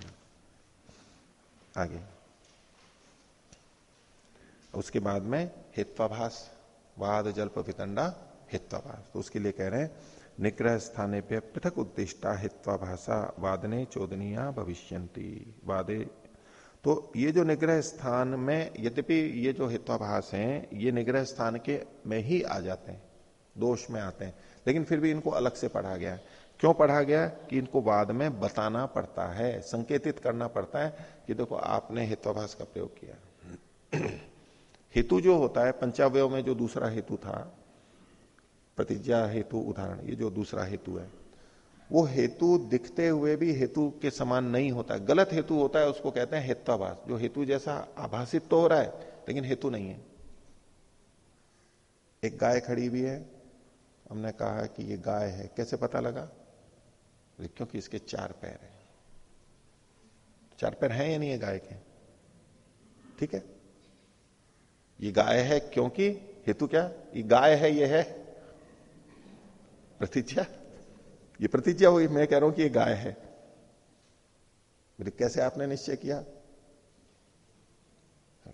आगे। उसके बाद में हेत्वाभास, वाद, जल्प वितंडा हित्वाभास। तो उसके लिए कह रहे हैं, निग्रह स्थाने पे पृथक उद्दिष्टा हित्वाभाषा वादने चोदनिया भविष्यंती वादे तो ये जो निग्रह स्थान में यद्यपि ये जो हित्वाभास हैं, ये निग्रह स्थान के में ही आ जाते हैं, दोष में आते हैं। लेकिन फिर भी इनको अलग से पढ़ा गया है। क्यों पढ़ा गया? कि इनको बाद में बताना पड़ता है, संकेतित करना पड़ता है कि देखो आपने हित्वाभास का प्रयोग किया। हेतु जो होता है पंचावय में जो दूसरा हेतु था, प्रतिज्ञा हेतु उदाहरण, ये जो दूसरा हेतु है वो हेतु दिखते हुए भी हेतु के समान नहीं होता गलत हेतु होता है, उसको कहते हैं हेत्वाभास। जो हेतु जैसा आभासित तो हो रहा है, लेकिन हेतु नहीं है। एक गाय खड़ी हुई है। हमने कहा कि ये गाय है। कैसे पता लगा? क्योंकि इसके चार पैर है। चार पैर हैं या नहीं है गाय के? ठीक है। ये गाय है क्योंकि हेतु क्या? ये गाय है, ये है प्रतिज्ञा। ये प्रतिज्ञा हुई, मैं कह रहा हूँ कि ये गाय है। कैसे आपने निश्चय किया?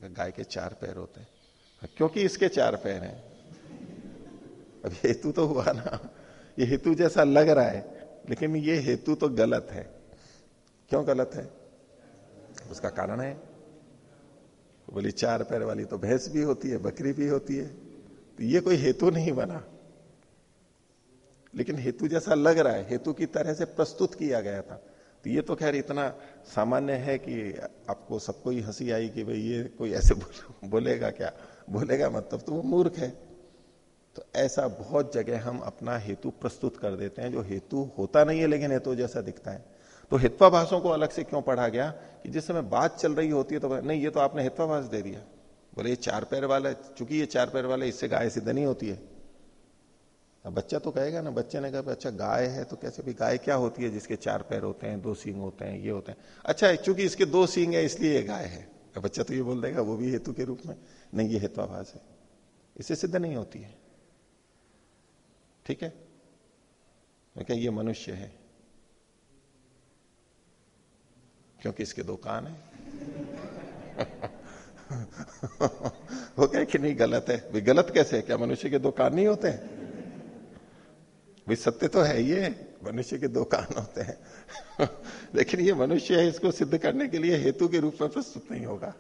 गाय के चार पैर होते हैं। क्योंकि इसके चार पैर हैं। अब हेतु तो हुआ ना। ये हेतु जैसा लग रहा है, लेकिन ये हेतु तो गलत है। क्यों गलत है? उसका कारण है। बोली, चार पैर वाली तो भैंस भी होती है, बकरी भी होती है। तो ये कोई हेतु नहीं बना। लेकिन हेतु जैसा लग रहा है, हेतु की तरह से प्रस्तुत किया गया था। तो ये तो खैर इतना सामान्य है कि आपको सबको ही हँसी आई कि भाई ये कोई ऐसे बोलेगा क्या? बोलेगा मतलब तो वो मूर्ख है। तो ऐसा बहुत जगह हम अपना हेतु प्रस्तुत कर देते हैं, जो हेतु होता नहीं है, लेकिन हेतु जैसा दिखता है। तो हित्वाभाषों को अलग से क्यों पढ़ा गया कि जिस समय बात चल रही होती है तो नहीं, ये तो आपने हित्वाभाष दे दिया। बोले, ये चार पैर वाला, चूँकि ये चार पैर वाला, इससे गाय सिद्ध नहीं होती है। बच्चा तो कहेगा, ना बच्चे ने कहा अच्छा गाय है तो कैसे भी, गाय क्या होती है जिसके चार पैर होते हैं, दो सींग होते हैं, ये होते हैं? अच्छा चूँकि इसके दो सींग है, इसलिए ये गाय है। बच्चा तो ये बोल देगा, वो भी हेतु के रूप में। नहीं, ये हेत्वाभाष है। इसे सिद्ध नहीं होती है। ठीक है? मैं क्या ये मनुष्य है, क्योंकि इसके दो कान है। वो कहे कि नहीं, गलत है। भाई, गलत कैसे है? क्या मनुष्य के दो कान नहीं होते हैं? भाई, सत्य तो है ये मनुष्य के दो कान होते हैं। लेकिन ये मनुष्य है, इसको सिद्ध करने के लिए हेतु के रूप में प्रस्तुत नहीं होगा।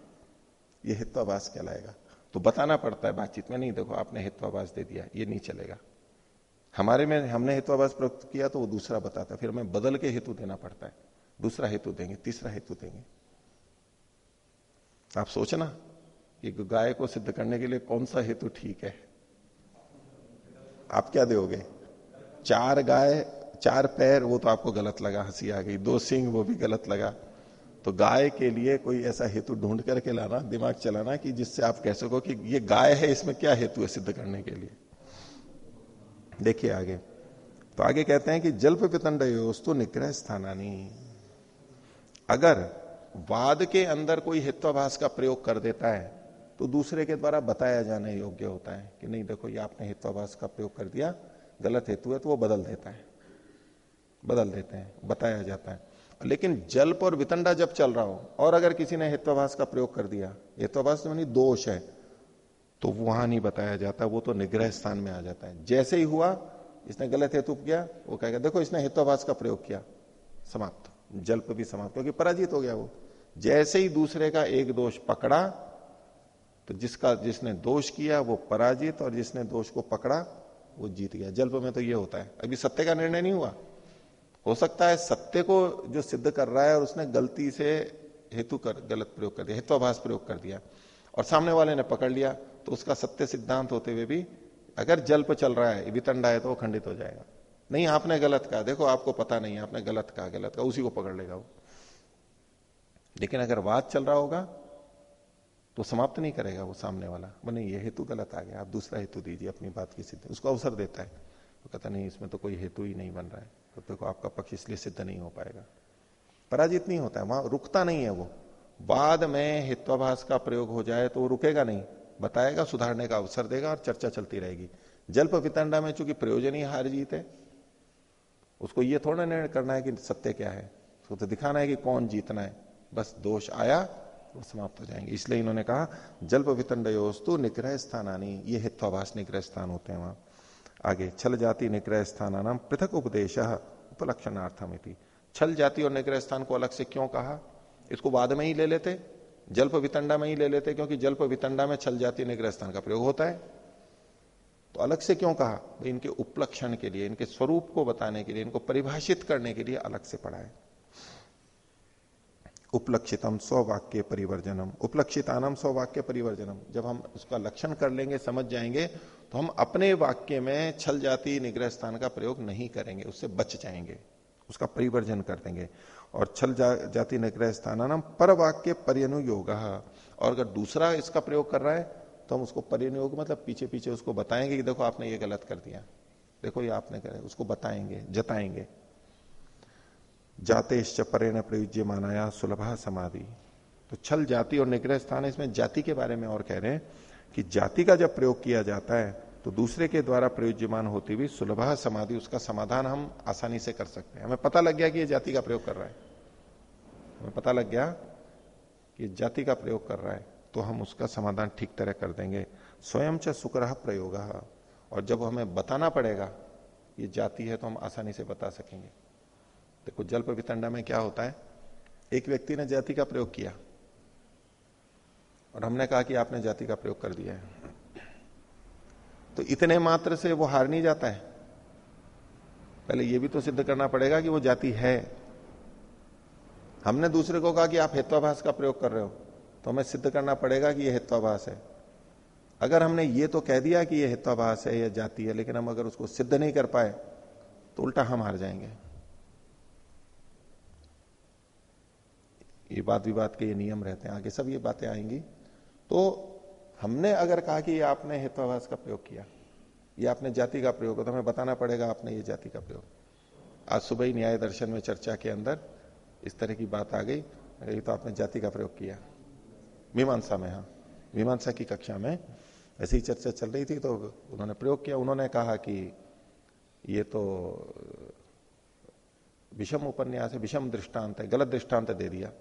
ये हित्वाभास कहलाएगा। तो बताना पड़ता है, बातचीत में नहीं, देखो, आपने हित्वाभास दे दिया, ये नहीं चलेगा। हमारे में, हमने हेतुआवास प्रयुक्त किया तो वो दूसरा बताता है, फिर हमें बदल के हेतु देना पड़ता है। दूसरा हेतु देंगे, तीसरा हेतु देंगे। आप सोचना कि गाय को सिद्ध करने के लिए कौन सा हेतु ठीक है। आप क्या दोगे? चार गाय, चार पैर, वो तो आपको गलत लगा, हँसी आ गई। दो सिंह, वो भी गलत लगा। तो गाय के लिए कोई ऐसा हेतु ढूंढ करके लाना, दिमाग चलाना कि जिससे आप कह सको कि ये गाय है, इसमें क्या हेतु है सिद्ध करने के लिए? देखिए आगे। तो आगे कहते हैं कि जल्प पितंड योस्तु निग्रह स्थानानी। अगर वाद के अंदर कोई हित्वाभास का प्रयोग कर देता है तो दूसरे के द्वारा बताया जाने योग्य होता है कि नहीं, देखो, ये आपने हित्वाभास का प्रयोग कर दिया गलत हेतु है तो वो बदल देता है। बदल देते हैं, बताया जाता है। लेकिन जल्प और वितंडा जब चल रहा हो, और अगर किसी ने हित्वाभास का प्रयोग कर दिया, हित्वाभास मानी दोष है तो वहाँ नहीं बताया जाता, वो तो निग्रह स्थान में आ जाता है। जैसे ही हुआ, इसने गलत हेतु किया, वो कहेगा, देखो, इसने हितोभाष का प्रयोग किया, समाप्त, जल्प भी समाप्त, क्योंकि पराजित हो गया वो। जैसे ही दूसरे का एक दोष पकड़ा तो जिसका, जिसने दोष किया, वो पराजित, और जिसने दोष को पकड़ा वो जीत गया। जल्प में तो ये होता है। अभी सत्य का निर्णय नहीं हुआ। हो सकता है सत्य को जो सिद्ध कर रहा है और उसने गलती से हेतु कर, गलत प्रयोग कर दिया हित्वाभाष प्रयोग कर दिया और सामने वाले ने पकड़ लिया तो उसका सत्य सिद्धांत होते हुए भी अगर जल्प चल रहा है, वितंडा है तो वो खंडित हो जाएगा। नहीं, आपने गलत कहा। देखो, आपको पता नहीं, आपने गलत कहा गलत कहा, उसी को पकड़ लेगा वो। लेकिन अगर वाद चल रहा होगा तो समाप्त नहीं करेगा वो सामने वाला। बोले, ये हेतु गलत आ गया, आप दूसरा हेतु दीजिए, अपनी बात की सिद्धि उसको अवसर देता है। तो कहता नहीं, इसमें तो कोई हेतु ही नहीं बन रहा है। तो देखो आपका पक्ष इसलिए सिद्ध नहीं हो पाएगा। पराजित नहीं होता है, वहाँ रुकता नहीं है वो। बाद में हित्वाभास का प्रयोग हो जाए तो वो रुकेगा नहीं। बताएगा, सुधारने का अवसर देगा और चर्चा चलती रहेगी। जल्प वितंडा में चूँकि प्रयोजन ही हार जीत है, उसको ये थोड़ा निर्णय करना है कि सत्य क्या है। उसको तो दिखाना है कि कौन जीतना है। बस दोष आया वो समाप्त हो जाएँगे। इसलिए इन्होंने कहा, जल्प वितंडयोस्तु निग्रह स्थानी ये हित्वाभास निग्रह स्थान होते हैं वहाँ। आगे, छल जाति निग्रह स्थान पृथक उपदेश उपलक्षणार्थम छल जाति और निग्रह स्थान को अलग से क्यों कहा? इसको बाद में ही ले लेते। जल्प वितंडा में ही ले लेते, क्योंकि जल्प वितंडा में छल जाति निग्रह स्थान का प्रयोग होता है। तो अलग से क्यों कहा? इनके उपलक्षण के लिए, इनके स्वरूप को बताने के लिए, इनको परिभाषित करने के लिए अलग से पढ़ा है। उपलक्षितम स्ववाक्य परिवर्जनम। उपलक्षितानम स्ववाक्य परिवर्जनम। जब हम उसका लक्षण कर लेंगे समझ जाएँगे तो हम अपने वाक्य में छल जाति निग्रह स्थान का प्रयोग नहीं करेंगे उससे बच जाएँगे उसका परिवर्जन कर देंगे। और छल जा, जाति निग्रह स्थान पर वाक्य परिनुयोग और अगर दूसरा इसका प्रयोग कर रहा है तो हम उसको परिनुयोग मतलब पीछे पीछे उसको बताएँगे कि देखो आपने ये गलत कर दिया। देखो ये आपने करे उसको बताएँगे जताएँगे। जाते परे न प्रयुज्य मानाया सुलभा समाधि। तो छल जाति और निग्रह स्थान इसमें जाति के बारे में और कह रहे हैं कि जाति का जब प्रयोग किया जाता है तो दूसरे के द्वारा प्रयोज्यमान होती हुई सुलभा समाधि, उसका समाधान हम आसानी से कर सकते हैं। हमें पता लग गया कि ये जाति का प्रयोग कर रहा है। हमें पता लग गया कि जाति का प्रयोग कर रहा है तो हम उसका समाधान ठीक तरह कर देंगे। स्वयं च सुकर प्रयोग। और जब हमें बताना पड़ेगा, ये जाति है तो हम आसानी से बता सकेंगे। देखो जल्प वितंडा में क्या होता है? एक व्यक्ति ने जाति का प्रयोग किया और हमने कहा कि आपने जाति का प्रयोग कर दिया है। तो इतने मात्र से वो हार नहीं जाता है। पहले ये भी तो सिद्ध करना पड़ेगा कि वो जाति है। हमने दूसरे को कहा कि आप हेत्वाभाष का प्रयोग कर रहे हो तो हमें सिद्ध करना पड़ेगा कि ये हेत्वाभाष है। अगर हमने ये तो कह दिया कि ये हित्वाभास है, या जाति है, लेकिन हम अगर उसको सिद्ध नहीं कर पाए तो उल्टा हम हार जाएँगे। ये बात विवाद के ये नियम रहते हैं, आगे सब ये बातें आएँगी। तो हमने अगर कहा कि ये आपने हित्वाभास का प्रयोग किया, ये आपने जाति का प्रयोग तो हमें बताना पड़ेगा आपने ये जाति का प्रयोग। आज सुबह ही न्याय दर्शन में चर्चा के अंदर इस तरह की बात आ गई, ये तो आपने जाति का प्रयोग किया। मीमांसा में हाँ। मीमांसा की कक्षा में ऐसी चर्चा चल रही थी तो उन्होंने प्रयोग किया। उन्होंने कहा कि ये तो विषम उपन्यास है, विषम दृष्टांत है, गलत दृष्टांत दे दिया।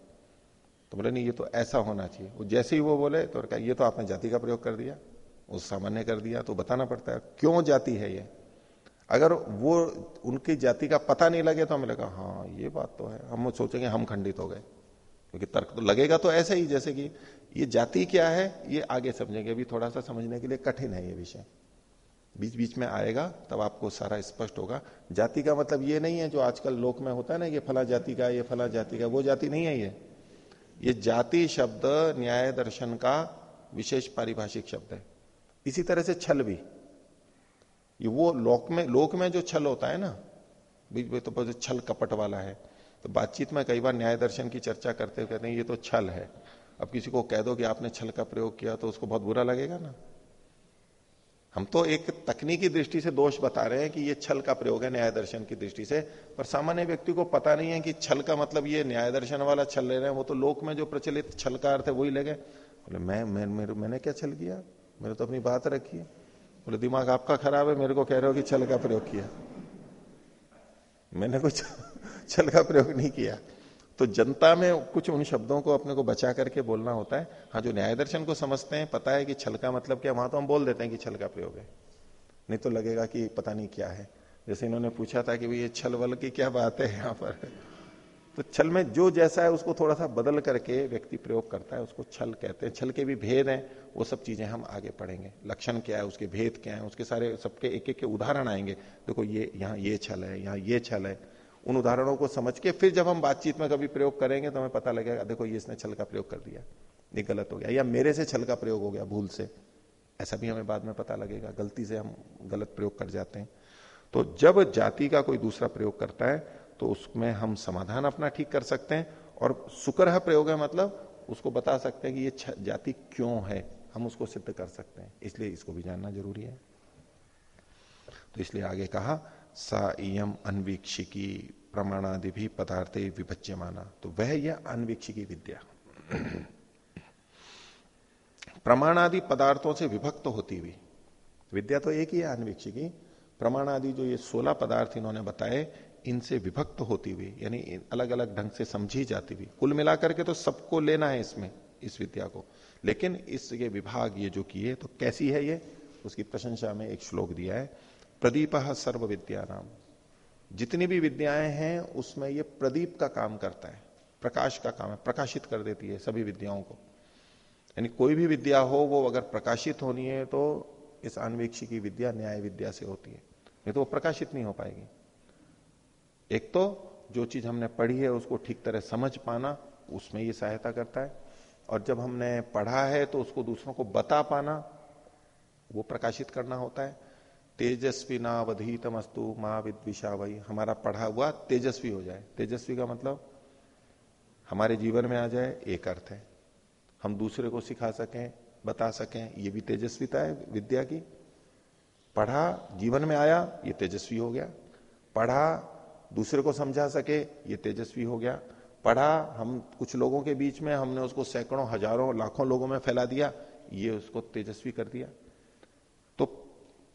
तो बोले, नहीं, ये तो ऐसा होना चाहिए। वो जैसे ही वो बोले तो कहा, ये तो आपने जाति का प्रयोग कर दिया, उस सामान्य कर दिया तो बताना पड़ता है, क्यों जाति है ये? अगर वो, उनकी जाति का पता नहीं लगे तो हमें लगा हाँ ये बात तो है। हम सोचेंगे, हम खंडित हो गए। क्योंकि तर्क तो लगेगा तो ऐसे ही, जैसे कि ये जाति क्या है, ये आगे समझेंगे। अभी थोड़ा सा समझने के लिए कठिन है ये विषय। बीच बीच में आएगा, तब आपको सारा स्पष्ट होगा। जाति का मतलब ये नहीं है जो आजकल लोक में होता है ना, ये फला जाति का, ये फला जाति का, वो जाति नहीं है ये। ये जाति शब्द न्याय दर्शन का विशेष पारिभाषिक शब्द है। इसी तरह से छल भी। ये वो लोक में लोक में जो छल होता है ना, बीच में तो छल कपट वाला है तो बातचीत में कई बार न्याय दर्शन की चर्चा करते हुए कहते हैं, ये तो छल है। अब किसी को कह दो कि आपने छल का प्रयोग किया तो उसको बहुत बुरा लगेगा ना। हम तो एक तकनीकी दृष्टि से दोष बता रहे हैं कि ये छल का प्रयोग है न्याय दर्शन की दृष्टि से पर सामान्य व्यक्ति को पता नहीं है कि छल का मतलब ये न्याय दर्शन वाला छल ले रहे हैं वो तो लोक में जो प्रचलित छल का अर्थ है वही ले गए। बोले मैं, मैं मेरे, मैंने क्या छल किया? मैंने तो अपनी बात रखी है। बोले दिमाग आपका खराब है मेरे को कह रहे हो कि छल का प्रयोग किया। मैंने कुछ छल का प्रयोग नहीं किया। तो जनता में कुछ उन शब्दों को अपने को बचा करके बोलना होता है। हाँ जो न्याय दर्शन को समझते हैं, पता है कि छल का मतलब क्या, वहाँ तो हम बोल देते हैं कि छल का प्रयोग है। नहीं तो लगेगा कि पता नहीं क्या है। जैसे इन्होंने पूछा था कि भाई ये छल वल की क्या बात है यहाँ पर। तो छल में जो जैसा है, उसको थोड़ा सा बदल करके व्यक्ति प्रयोग करता है, उसको छल कहते हैं। छल के भी भेद हैं, वो सब चीज़ें हम आगे पढ़ेंगे। लक्षण क्या है, उसके भेद क्या है, उसके सारे सबके एक एक के उदाहरण आएँगे। देखो, ये, यहाँ ये छल है, यहाँ ये छल है। उन उदाहरणों को समझ के फिर जब हम बातचीत में कभी प्रयोग करेंगे तो हमें पता लगेगा, देखो ये इसने छल का प्रयोग कर दिया, ये गलत हो गया, या मेरे से छल का प्रयोग हो गया भूल से। ऐसा भी हमें बाद में पता लगेगा, गलती से हम गलत प्रयोग कर जाते हैं। तो जब जाति का कोई दूसरा प्रयोग करता है तो उसमें हम समाधान अपना ठीक कर सकते हैं, और सुकरह प्रयोग है मतलब उसको बता सकते हैं कि ये जाति क्यों है, हम उसको सिद्ध कर सकते हैं। इसलिए इसको भी जानना ज़रूरी है। तो इसलिए आगे कहा सा इम अनवीक्षिकी प्रमाणादि भी पदार्थे विभज्य माना तो वह यह अनवीक्षिकी विद्या। प्रमाणादि पदार्थों से विभक्त होती हुई। विद्या तो एक ही है अनवीक्षिकी। प्रमाणादि जो ये सोलह पदार्थ इन्होंने बताए, इनसे विभक्त होती हुई, यानी अलग अलग ढंग से समझी जाती हुई। कुल मिलाकर के तो सबको लेना है इसमें, इस विद्या को। लेकिन इस ये विभाग ये जो किए तो कैसी है ये? उसकी प्रशंसा में एक श्लोक दिया है। प्रदीप सर्व विद्या नाम जितनी भी विद्याएँ हैं, उसमें ये प्रदीप का काम करता है, प्रकाश का काम है, प्रकाशित कर देती है सभी विद्याओं को। यानी कोई भी विद्या हो, वो अगर प्रकाशित होनी है तो इस अन्वेक्षी की विद्या, न्याय विद्या से होती है। नहीं तो वो प्रकाशित नहीं हो पाएगी। एक तो जो चीज़ हमने पढ़ी है, उसको ठीक तरह समझ पाना, उसमें ये सहायता करता है। और जब हमने पढ़ा है तो उसको दूसरों को बता पाना, वो प्रकाशित करना होता है। तेजस्वी नावधीतमस्तु माँ वही हमारा पढ़ा हुआ तेजस्वी हो जाए। तेजस्वी का मतलब हमारे जीवन में आ जाए, एक अर्थ है। हम दूसरे को सिखा सकें, बता सकें, ये भी तेजस्विता है विद्या की। पढ़ा, जीवन में आया, ये तेजस्वी हो गया। पढ़ा, दूसरे को समझा सके, ये तेजस्वी हो गया। पढ़ा, हम कुछ लोगों के बीच में हमने उसको सैकड़ों, हज़ारों, लाखों लोगों में फैला दिया, ये उसको तेजस्वी कर दिया।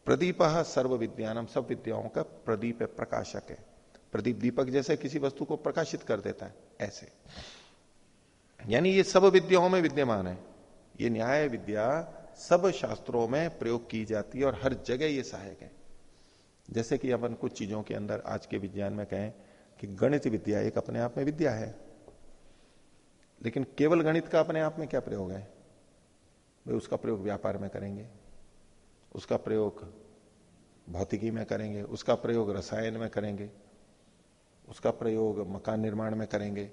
प्रदीप सर्व विद्यानम सब विद्याओं का प्रदीप है प्रकाशक है। प्रदीप दीपक जैसे किसी वस्तु को प्रकाशित कर देता है, ऐसे। यानी ये सब विद्याओं में विद्यमान है। ये न्याय विद्या सब शास्त्रों में प्रयोग की जाती है और हर जगह ये सहायक है। जैसे कि अपन कुछ चीज़ों के अंदर आज के विज्ञान में कहें कि गणित विद्या एक अपने आप में विद्या है। लेकिन केवल गणित का अपने आप में क्या प्रयोग है? भाई उसका प्रयोग व्यापार में करेंगे। उसका प्रयोग भौतिकी में करेंगे, उसका प्रयोग रसायन में करेंगे, उसका प्रयोग मकान निर्माण में करेंगे,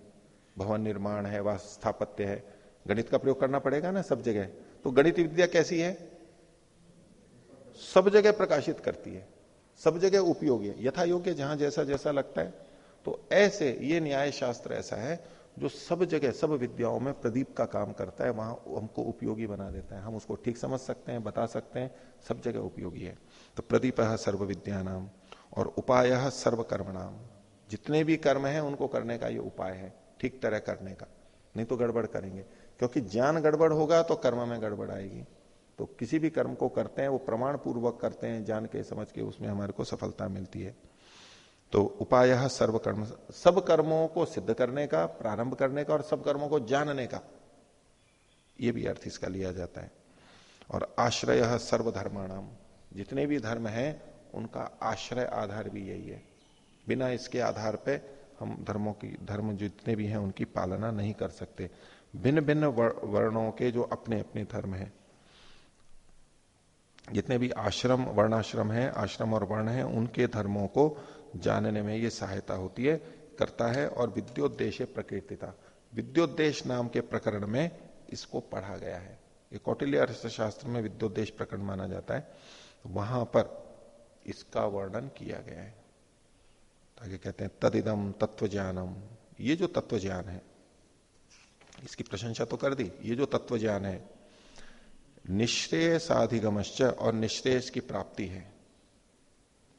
भवन निर्माण है व स्थापत्य है, गणित का प्रयोग करना पड़ेगा ना सब जगह? तो गणित विद्या कैसी है? सब जगह प्रकाशित करती है, सब जगह उपयोगी है यथा योग्य जहाँ जैसा जैसा लगता है। तो ऐसे, ये न्याय शास्त्र ऐसा है जो सब जगह, सब विद्याओं में प्रदीप का काम करता है, वहाँ हमको उपयोगी बना देता है। हम उसको ठीक समझ सकते हैं, बता सकते हैं, सब जगह उपयोगी है। तो प्रदीप है सर्व विद्या नाम और उपाय सर्व कर्म नाम जितने भी कर्म है, उनको करने का ये उपाय है, ठीक तरह करने का। नहीं तो गड़बड़ करेंगे। क्योंकि ज्ञान गड़बड़ होगा तो कर्म में गड़बड़ आएगी। तो किसी भी कर्म को करते हैं, वो प्रमाण पूर्वक करते हैं, जान के, समझ के, उसमें हमारे को सफलता मिलती है। तो उपाय सर्व कर्म सब कर्मों को सिद्ध करने का, प्रारंभ करने का और सब कर्मों को जानने का। ये भी अर्थ इसका लिया जाता है। और आश्रय सर्वधर्माणाम। जितने भी धर्म हैं, उनका आश्रय आधार भी यही है। बिना इसके आधार पे हम धर्मों की, धर्म जितने भी हैं, उनकी पालना नहीं कर सकते। भिन्न भिन्न वर्णों के जो अपने अपने धर्म हैं। जितने भी आश्रम, वर्णाश्रम है, आश्रम और वर्ण है, उनके धर्मों को जानने में ये सहायता होती है, करता है और विद्योद्देश प्रकृतिता विद्योद्देश नाम के प्रकरण में इसको पढ़ा गया है। ये कौटिल्य अर्थशास्त्र में विद्योदेश प्रकरण माना जाता है। वहाँ पर इसका वर्णन किया गया है। आगे कहते हैं, तदिदम तत्व ज्ञानम ये जो तत्व ज्ञान है, इसकी प्रशंसा तो कर दी, ये जो तत्व ज्ञान है, निश्रेय साधिगमश्च और निश्रेयस की प्राप्ति है।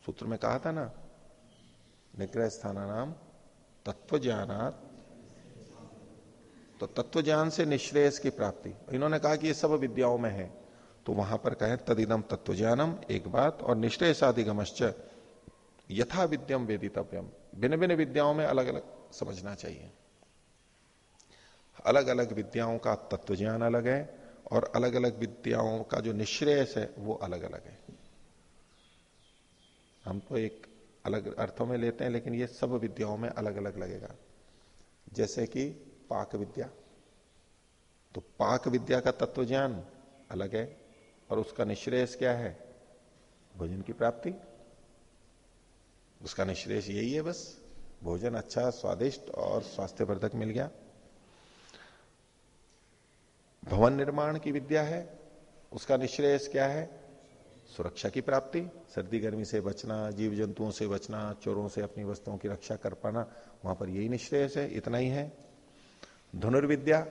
सूत्र में कहा था ना निग्रह स्थान नाम तत्व ज्ञानात तो तत्व ज्ञान से निश्रेयस की प्राप्ति। इन्होंने कहा कि ये सब विद्याओं में है। तो वहाँ पर कहें, तदिदम तत्व ज्ञानम एक बात, और निश्रेय साधिगमश्च यथा विद्यम वेदितव्यम। भिन्न भिन्न विद्याओं में अलग अलग समझना चाहिए। अलग अलग विद्याओं का तत्व ज्ञान अलग है, और अलग अलग विद्याओं का जो निश्रेयस है, वो अलग अलग है। हम तो एक अलग अर्थों में लेते हैं, लेकिन ये सब विद्याओं में अलग अलग लगेगा। जैसे कि पाक विद्या। तो पाक विद्या का तत्व ज्ञान अलग है, और उसका निश्रेयस क्या है? भोजन की प्राप्ति। उसका निश्रेष यही है बस। भोजन अच्छा स्वादिष्ट और स्वास्थ्यवर्धक मिल गया। भवन निर्माण की विद्या है, उसका निश्रेयस क्या है? सुरक्षा की प्राप्ति, सर्दी, गर्मी से बचना जीव जंतुओं से बचना, चोरों से अपनी वस्तुओं की रक्षा कर पाना, वहाँ पर यही निश्रेयस है इतना ही है। धनुर्विद्या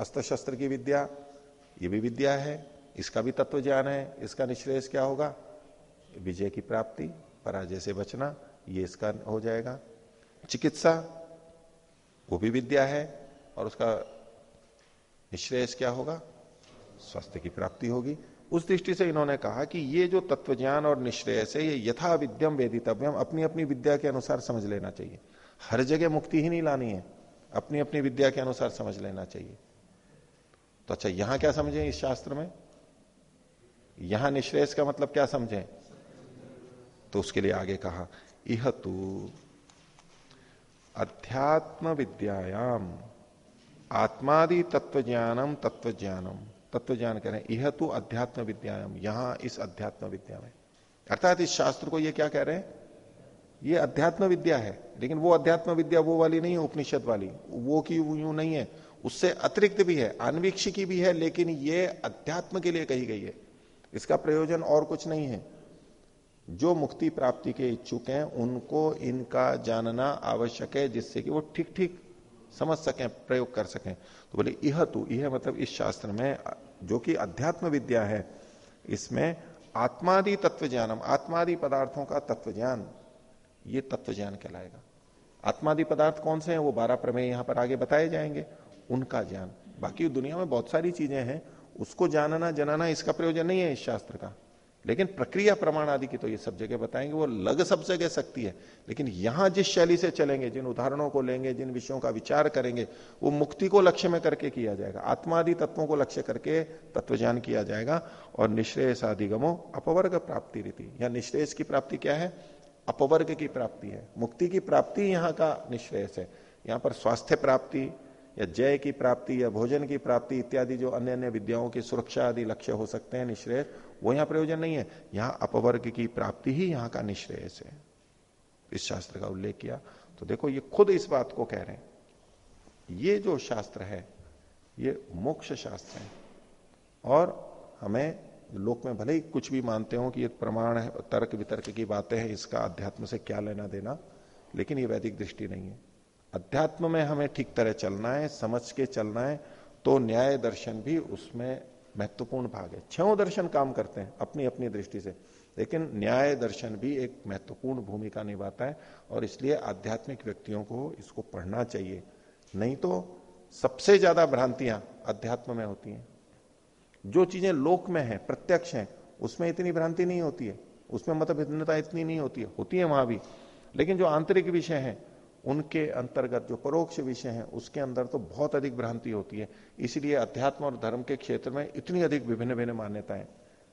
अस्त्र शस्त्र की विद्या, ये भी विद्या है। इसका भी तत्व ज्ञान है। इसका निश्रेयस क्या होगा? विजय की प्राप्ति, पराजय से बचना, ये इसका हो जाएगा। चिकित्सा, वो भी विद्या है। और उसका निश्रेयस क्या होगा? स्वास्थ्य की प्राप्ति होगी। उस दृष्टि से इन्होंने कहा कि ये जो तत्वज्ञान और निश्रेय है ये यथा विद्यम वेदितव्यम अपनी अपनी विद्या के अनुसार समझ लेना चाहिए। हर जगह मुक्ति ही नहीं लानी है। अपनी अपनी विद्या के अनुसार समझ लेना चाहिए। तो अच्छा यहाँ क्या समझें इस शास्त्र में? यहाँ निश्रेयस का मतलब क्या समझें? तो उसके लिए आगे कहा इह तू अध्यात्म विद्यायाम आत्मादि तत्व ज्ञानम तत्व ज्ञानम तत्व ज्ञान हैं यह तो अध्यात्म विद्यायाम यहाँ इस अध्यात्म विद्या में। अर्थात इस शास्त्र को ये क्या कह रहे हैं? ये अध्यात्म विद्या है। लेकिन वो अध्यात्म विद्या वो वाली नहीं है, उपनिषद वाली। वो की यूँ नहीं है। उससे अतिरिक्त भी है अनवीक्षी की भी है, लेकिन ये अध्यात्म के लिए कही गई है। इसका प्रयोजन और कुछ नहीं है। जो मुक्ति प्राप्ति के इच्छुक हैं, उनको इनका जानना आवश्यक है, जिससे कि वो ठीक ठीक समझ सकें, प्रयोग कर सकें। तो बोले यह तो यह मतलब इस शास्त्र में, जो कि अध्यात्म विद्या है, इसमें आत्मादि तत्व ज्ञानम आत्मादि पदार्थों का तत्व ज्ञान ये तत्व ज्ञान कहलाएगा। आत्मादि पदार्थ कौन से हैं? वो बारह प्रमेय यहाँ पर आगे बताए जाएँगे। उनका ज्ञान। बाकी दुनिया में बहुत सारी चीज़ें हैं, उसको जानना, जनाना इसका प्रयोजन नहीं है इस शास्त्र का। लेकिन प्रक्रिया प्रमाण आदि की तो ये सब जगह बताएँगे, वो लग सब जगह सकती है। लेकिन यहाँ जिस शैली से चलेंगे, जिन उदाहरणों को लेंगे, जिन विषयों का विचार करेंगे, वो मुक्ति को लक्ष्य में करके किया जाएगा। आत्मादि तत्वों को लक्ष्य करके तत्व ज्ञान किया जाएगा और निश्रेयस आदिगमो अपवर्ग प्राप्ति रीति। या निश्रेयस की प्राप्ति क्या है? अपवर्ग की प्राप्ति है। मुक्ति की प्राप्ति यहाँ का निश्रेयस है। यहाँ पर स्वास्थ्य प्राप्ति या जय की प्राप्ति या भोजन की प्राप्ति इत्यादि जो अन्य अन्य विद्याओं की सुरक्षा आदि लक्ष्य हो सकते हैं निश्रेय वो यहाँ प्रयोजन नहीं है। यहाँ अपवर्ग की प्राप्ति ही यहाँ का निश्रेयस से इस शास्त्र का उल्लेख किया। तो देखो, ये खुद इस बात को कह रहे हैं। ये जो शास्त्र है, ये मोक्ष शास्त्र है। और हमें लोक में भले ही कुछ भी मानते हो कि ये प्रमाण है, तर्क वितर्क की बातें हैं, इसका अध्यात्म से क्या लेना देना, लेकिन ये वैदिक दृष्टि नहीं है। अध्यात्म में हमें ठीक तरह चलना है, समझ के चलना है तो न्याय दर्शन भी उसमें महत्वपूर्ण भाग है। छो दर्शन काम करते हैं अपनी अपनी दृष्टि से। लेकिन न्याय दर्शन भी एक महत्वपूर्ण भूमिका निभाता है और इसलिए आध्यात्मिक व्यक्तियों को इसको पढ़ना चाहिए। नहीं तो सबसे ज़्यादा भ्रांतियाँ अध्यात्म में होती हैं। जो चीज़ें लोक में है, प्रत्यक्ष है, उसमें इतनी भ्रांति नहीं होती है। उसमें मतलब इतनी नहीं होती है। होती है वहाँ भी। लेकिन जो आंतरिक विषय है उनके अंतर्गत जो परोक्ष विषय है, उसके अंदर तो बहुत अधिक भ्रांति होती है। इसलिए अध्यात्म और धर्म के क्षेत्र में इतनी अधिक विभिन्न भिन्न मान्यताएँ।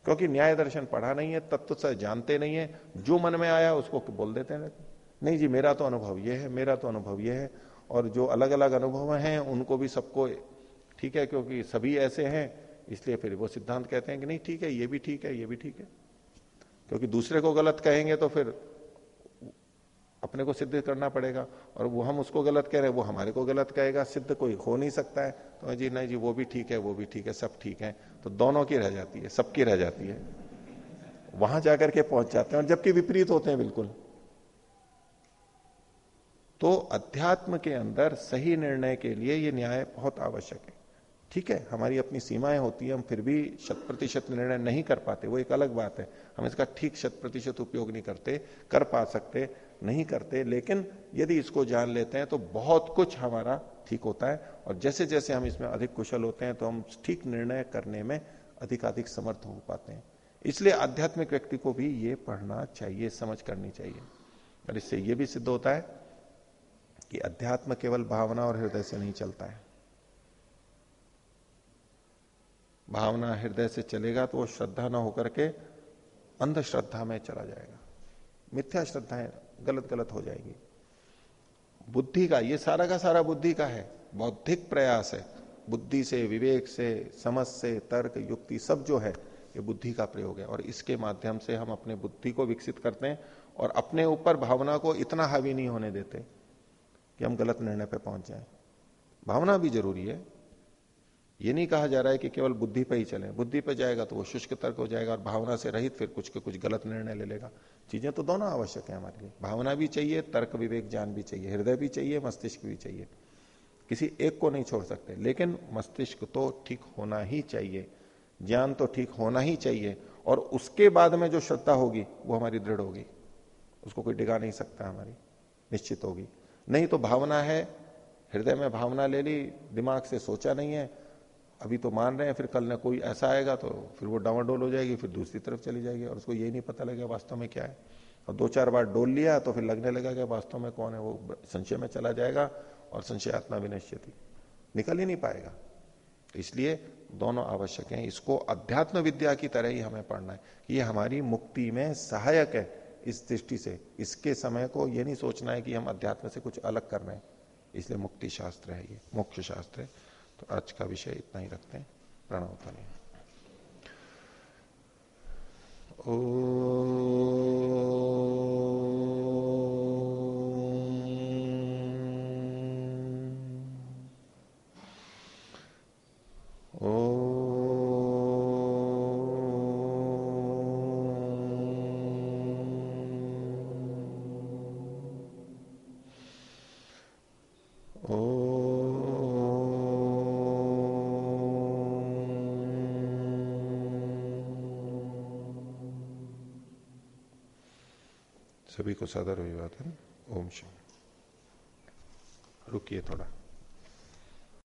क्योंकि न्याय दर्शन पढ़ा नहीं है, तत्व से जानते नहीं है, जो मन में आया उसको बोल देते हैं। नहीं जी, मेरा तो अनुभव ये है, मेरा तो अनुभव ये है, और जो अलग अलग अनुभव हैं, उनको भी सबको ठीक है, क्योंकि सभी ऐसे हैं, इसलिए फिर वो सिद्धांत कहते हैं कि नहीं, ठीक है, ये भी ठीक है, ये भी ठीक है। क्योंकि दूसरे को गलत कहेंगे तो फिर अपने को सिद्ध करना पड़ेगा। और वो हम उसको गलत कह रहे हैं, वो हमारे को गलत कहेगा। सिद्ध कोई हो नहीं सकता है। तो जी, नहीं जी, वो भी ठीक है, वो भी ठीक है, सब ठीक है। तो दोनों की रह जाती है, सबकी रह जाती है। वहाँ जाकर के पहुँच जाते हैं, और जबकि विपरीत होते हैं, बिल्कुल। तो अध्यात्म के अंदर सही निर्णय के लिए ये न्याय बहुत आवश्यक है। ठीक है, हमारी अपनी सीमाएँ होती है, हम फिर भी शत प्रतिशत निर्णय नहीं कर पाते, वो एक अलग बात है। हम इसका ठीक शत प्रतिशत उपयोग नहीं करते, कर पा सकते, नहीं करते, लेकिन यदि इसको जान लेते हैं तो बहुत कुछ हमारा ठीक होता है, और जैसे जैसे हम इसमें अधिक कुशल होते हैं तो हम ठीक निर्णय करने में अधिकाधिक समर्थ हो पाते हैं। इसलिए आध्यात्मिक व्यक्ति को भी ये पढ़ना चाहिए समझ करनी चाहिए, और इससे यह भी सिद्ध होता है कि अध्यात्म केवल भावना और हृदय से नहीं चलता है। भावना हृदय से चलेगा तो वो श्रद्धा ना होकर के अंधश्रद्धा में चला जाएगा। मिथ्या श्रद्धाएँ गलत गलत हो जाएगी। बुद्धि का, ये सारा का सारा बुद्धि का है। बौद्धिक प्रयास है। बुद्धि से, विवेक से, समझ से, तर्क, युक्ति सब जो है, ये बुद्धि का प्रयोग है। और इसके माध्यम से हम अपने बुद्धि को विकसित करते हैं और अपने ऊपर भावना को इतना हावी नहीं होने देते कि हम गलत निर्णय पर पहुँच जाए। भावना भी ज़रूरी है। ये नहीं कहा जा रहा है कि केवल बुद्धि पे ही चले। बुद्धि पे जाएगा तो वो शुष्क तर्क हो जाएगा और भावना से रहित फिर कुछ के कुछ गलत निर्णय ले लेगा। चीज़ें तो दोनों आवश्यक है हमारे लिए। भावना भी चाहिए, तर्क, विवेक, ज्ञान भी चाहिए, हृदय भी चाहिए, मस्तिष्क भी चाहिए। किसी एक को नहीं छोड़ सकते। लेकिन मस्तिष्क तो ठीक होना ही चाहिए। ज्ञान तो ठीक होना ही चाहिए। और उसके बाद में जो श्रद्धा होगी, वो हमारी दृढ़ होगी। उसको कोई डिगा नहीं सकता हमारी। निश्चित होगी। नहीं तो भावना है, हृदय में भावना ले ली, दिमाग से सोचा नहीं है अभी तो मान रहे हैं, फिर कल ना कोई ऐसा आएगा तो फिर वो डावाडोल हो जाएगी, फिर दूसरी तरफ़ चली जाएगी और उसको ये नहीं पता लगेगा वास्तव में क्या है। और दो चार बार डोल लिया तो फिर लगने लगा कि वास्तव में कौन है, वो संशय में चला जाएगा और संशय आत्मा विनश्यति निकल ही नहीं पाएगा। इसलिए दोनों आवश्यक हैं। इसको अध्यात्म विद्या की तरह ही हमें पढ़ना है कि ये हमारी मुक्ति में सहायक है इस दृष्टि से। इसके समय को ये नहीं सोचना है कि हम अध्यात्म से कुछ अलग कर रहे हैं। इसलिए मुक्ति शास्त्र है ये मोक्ष शास्त्र है। तो आज का विषय इतना ही रखते हैं। प्रणव ध्वनि ओ को सदर अभिवादन ओम शिव रुकिए थोड़ा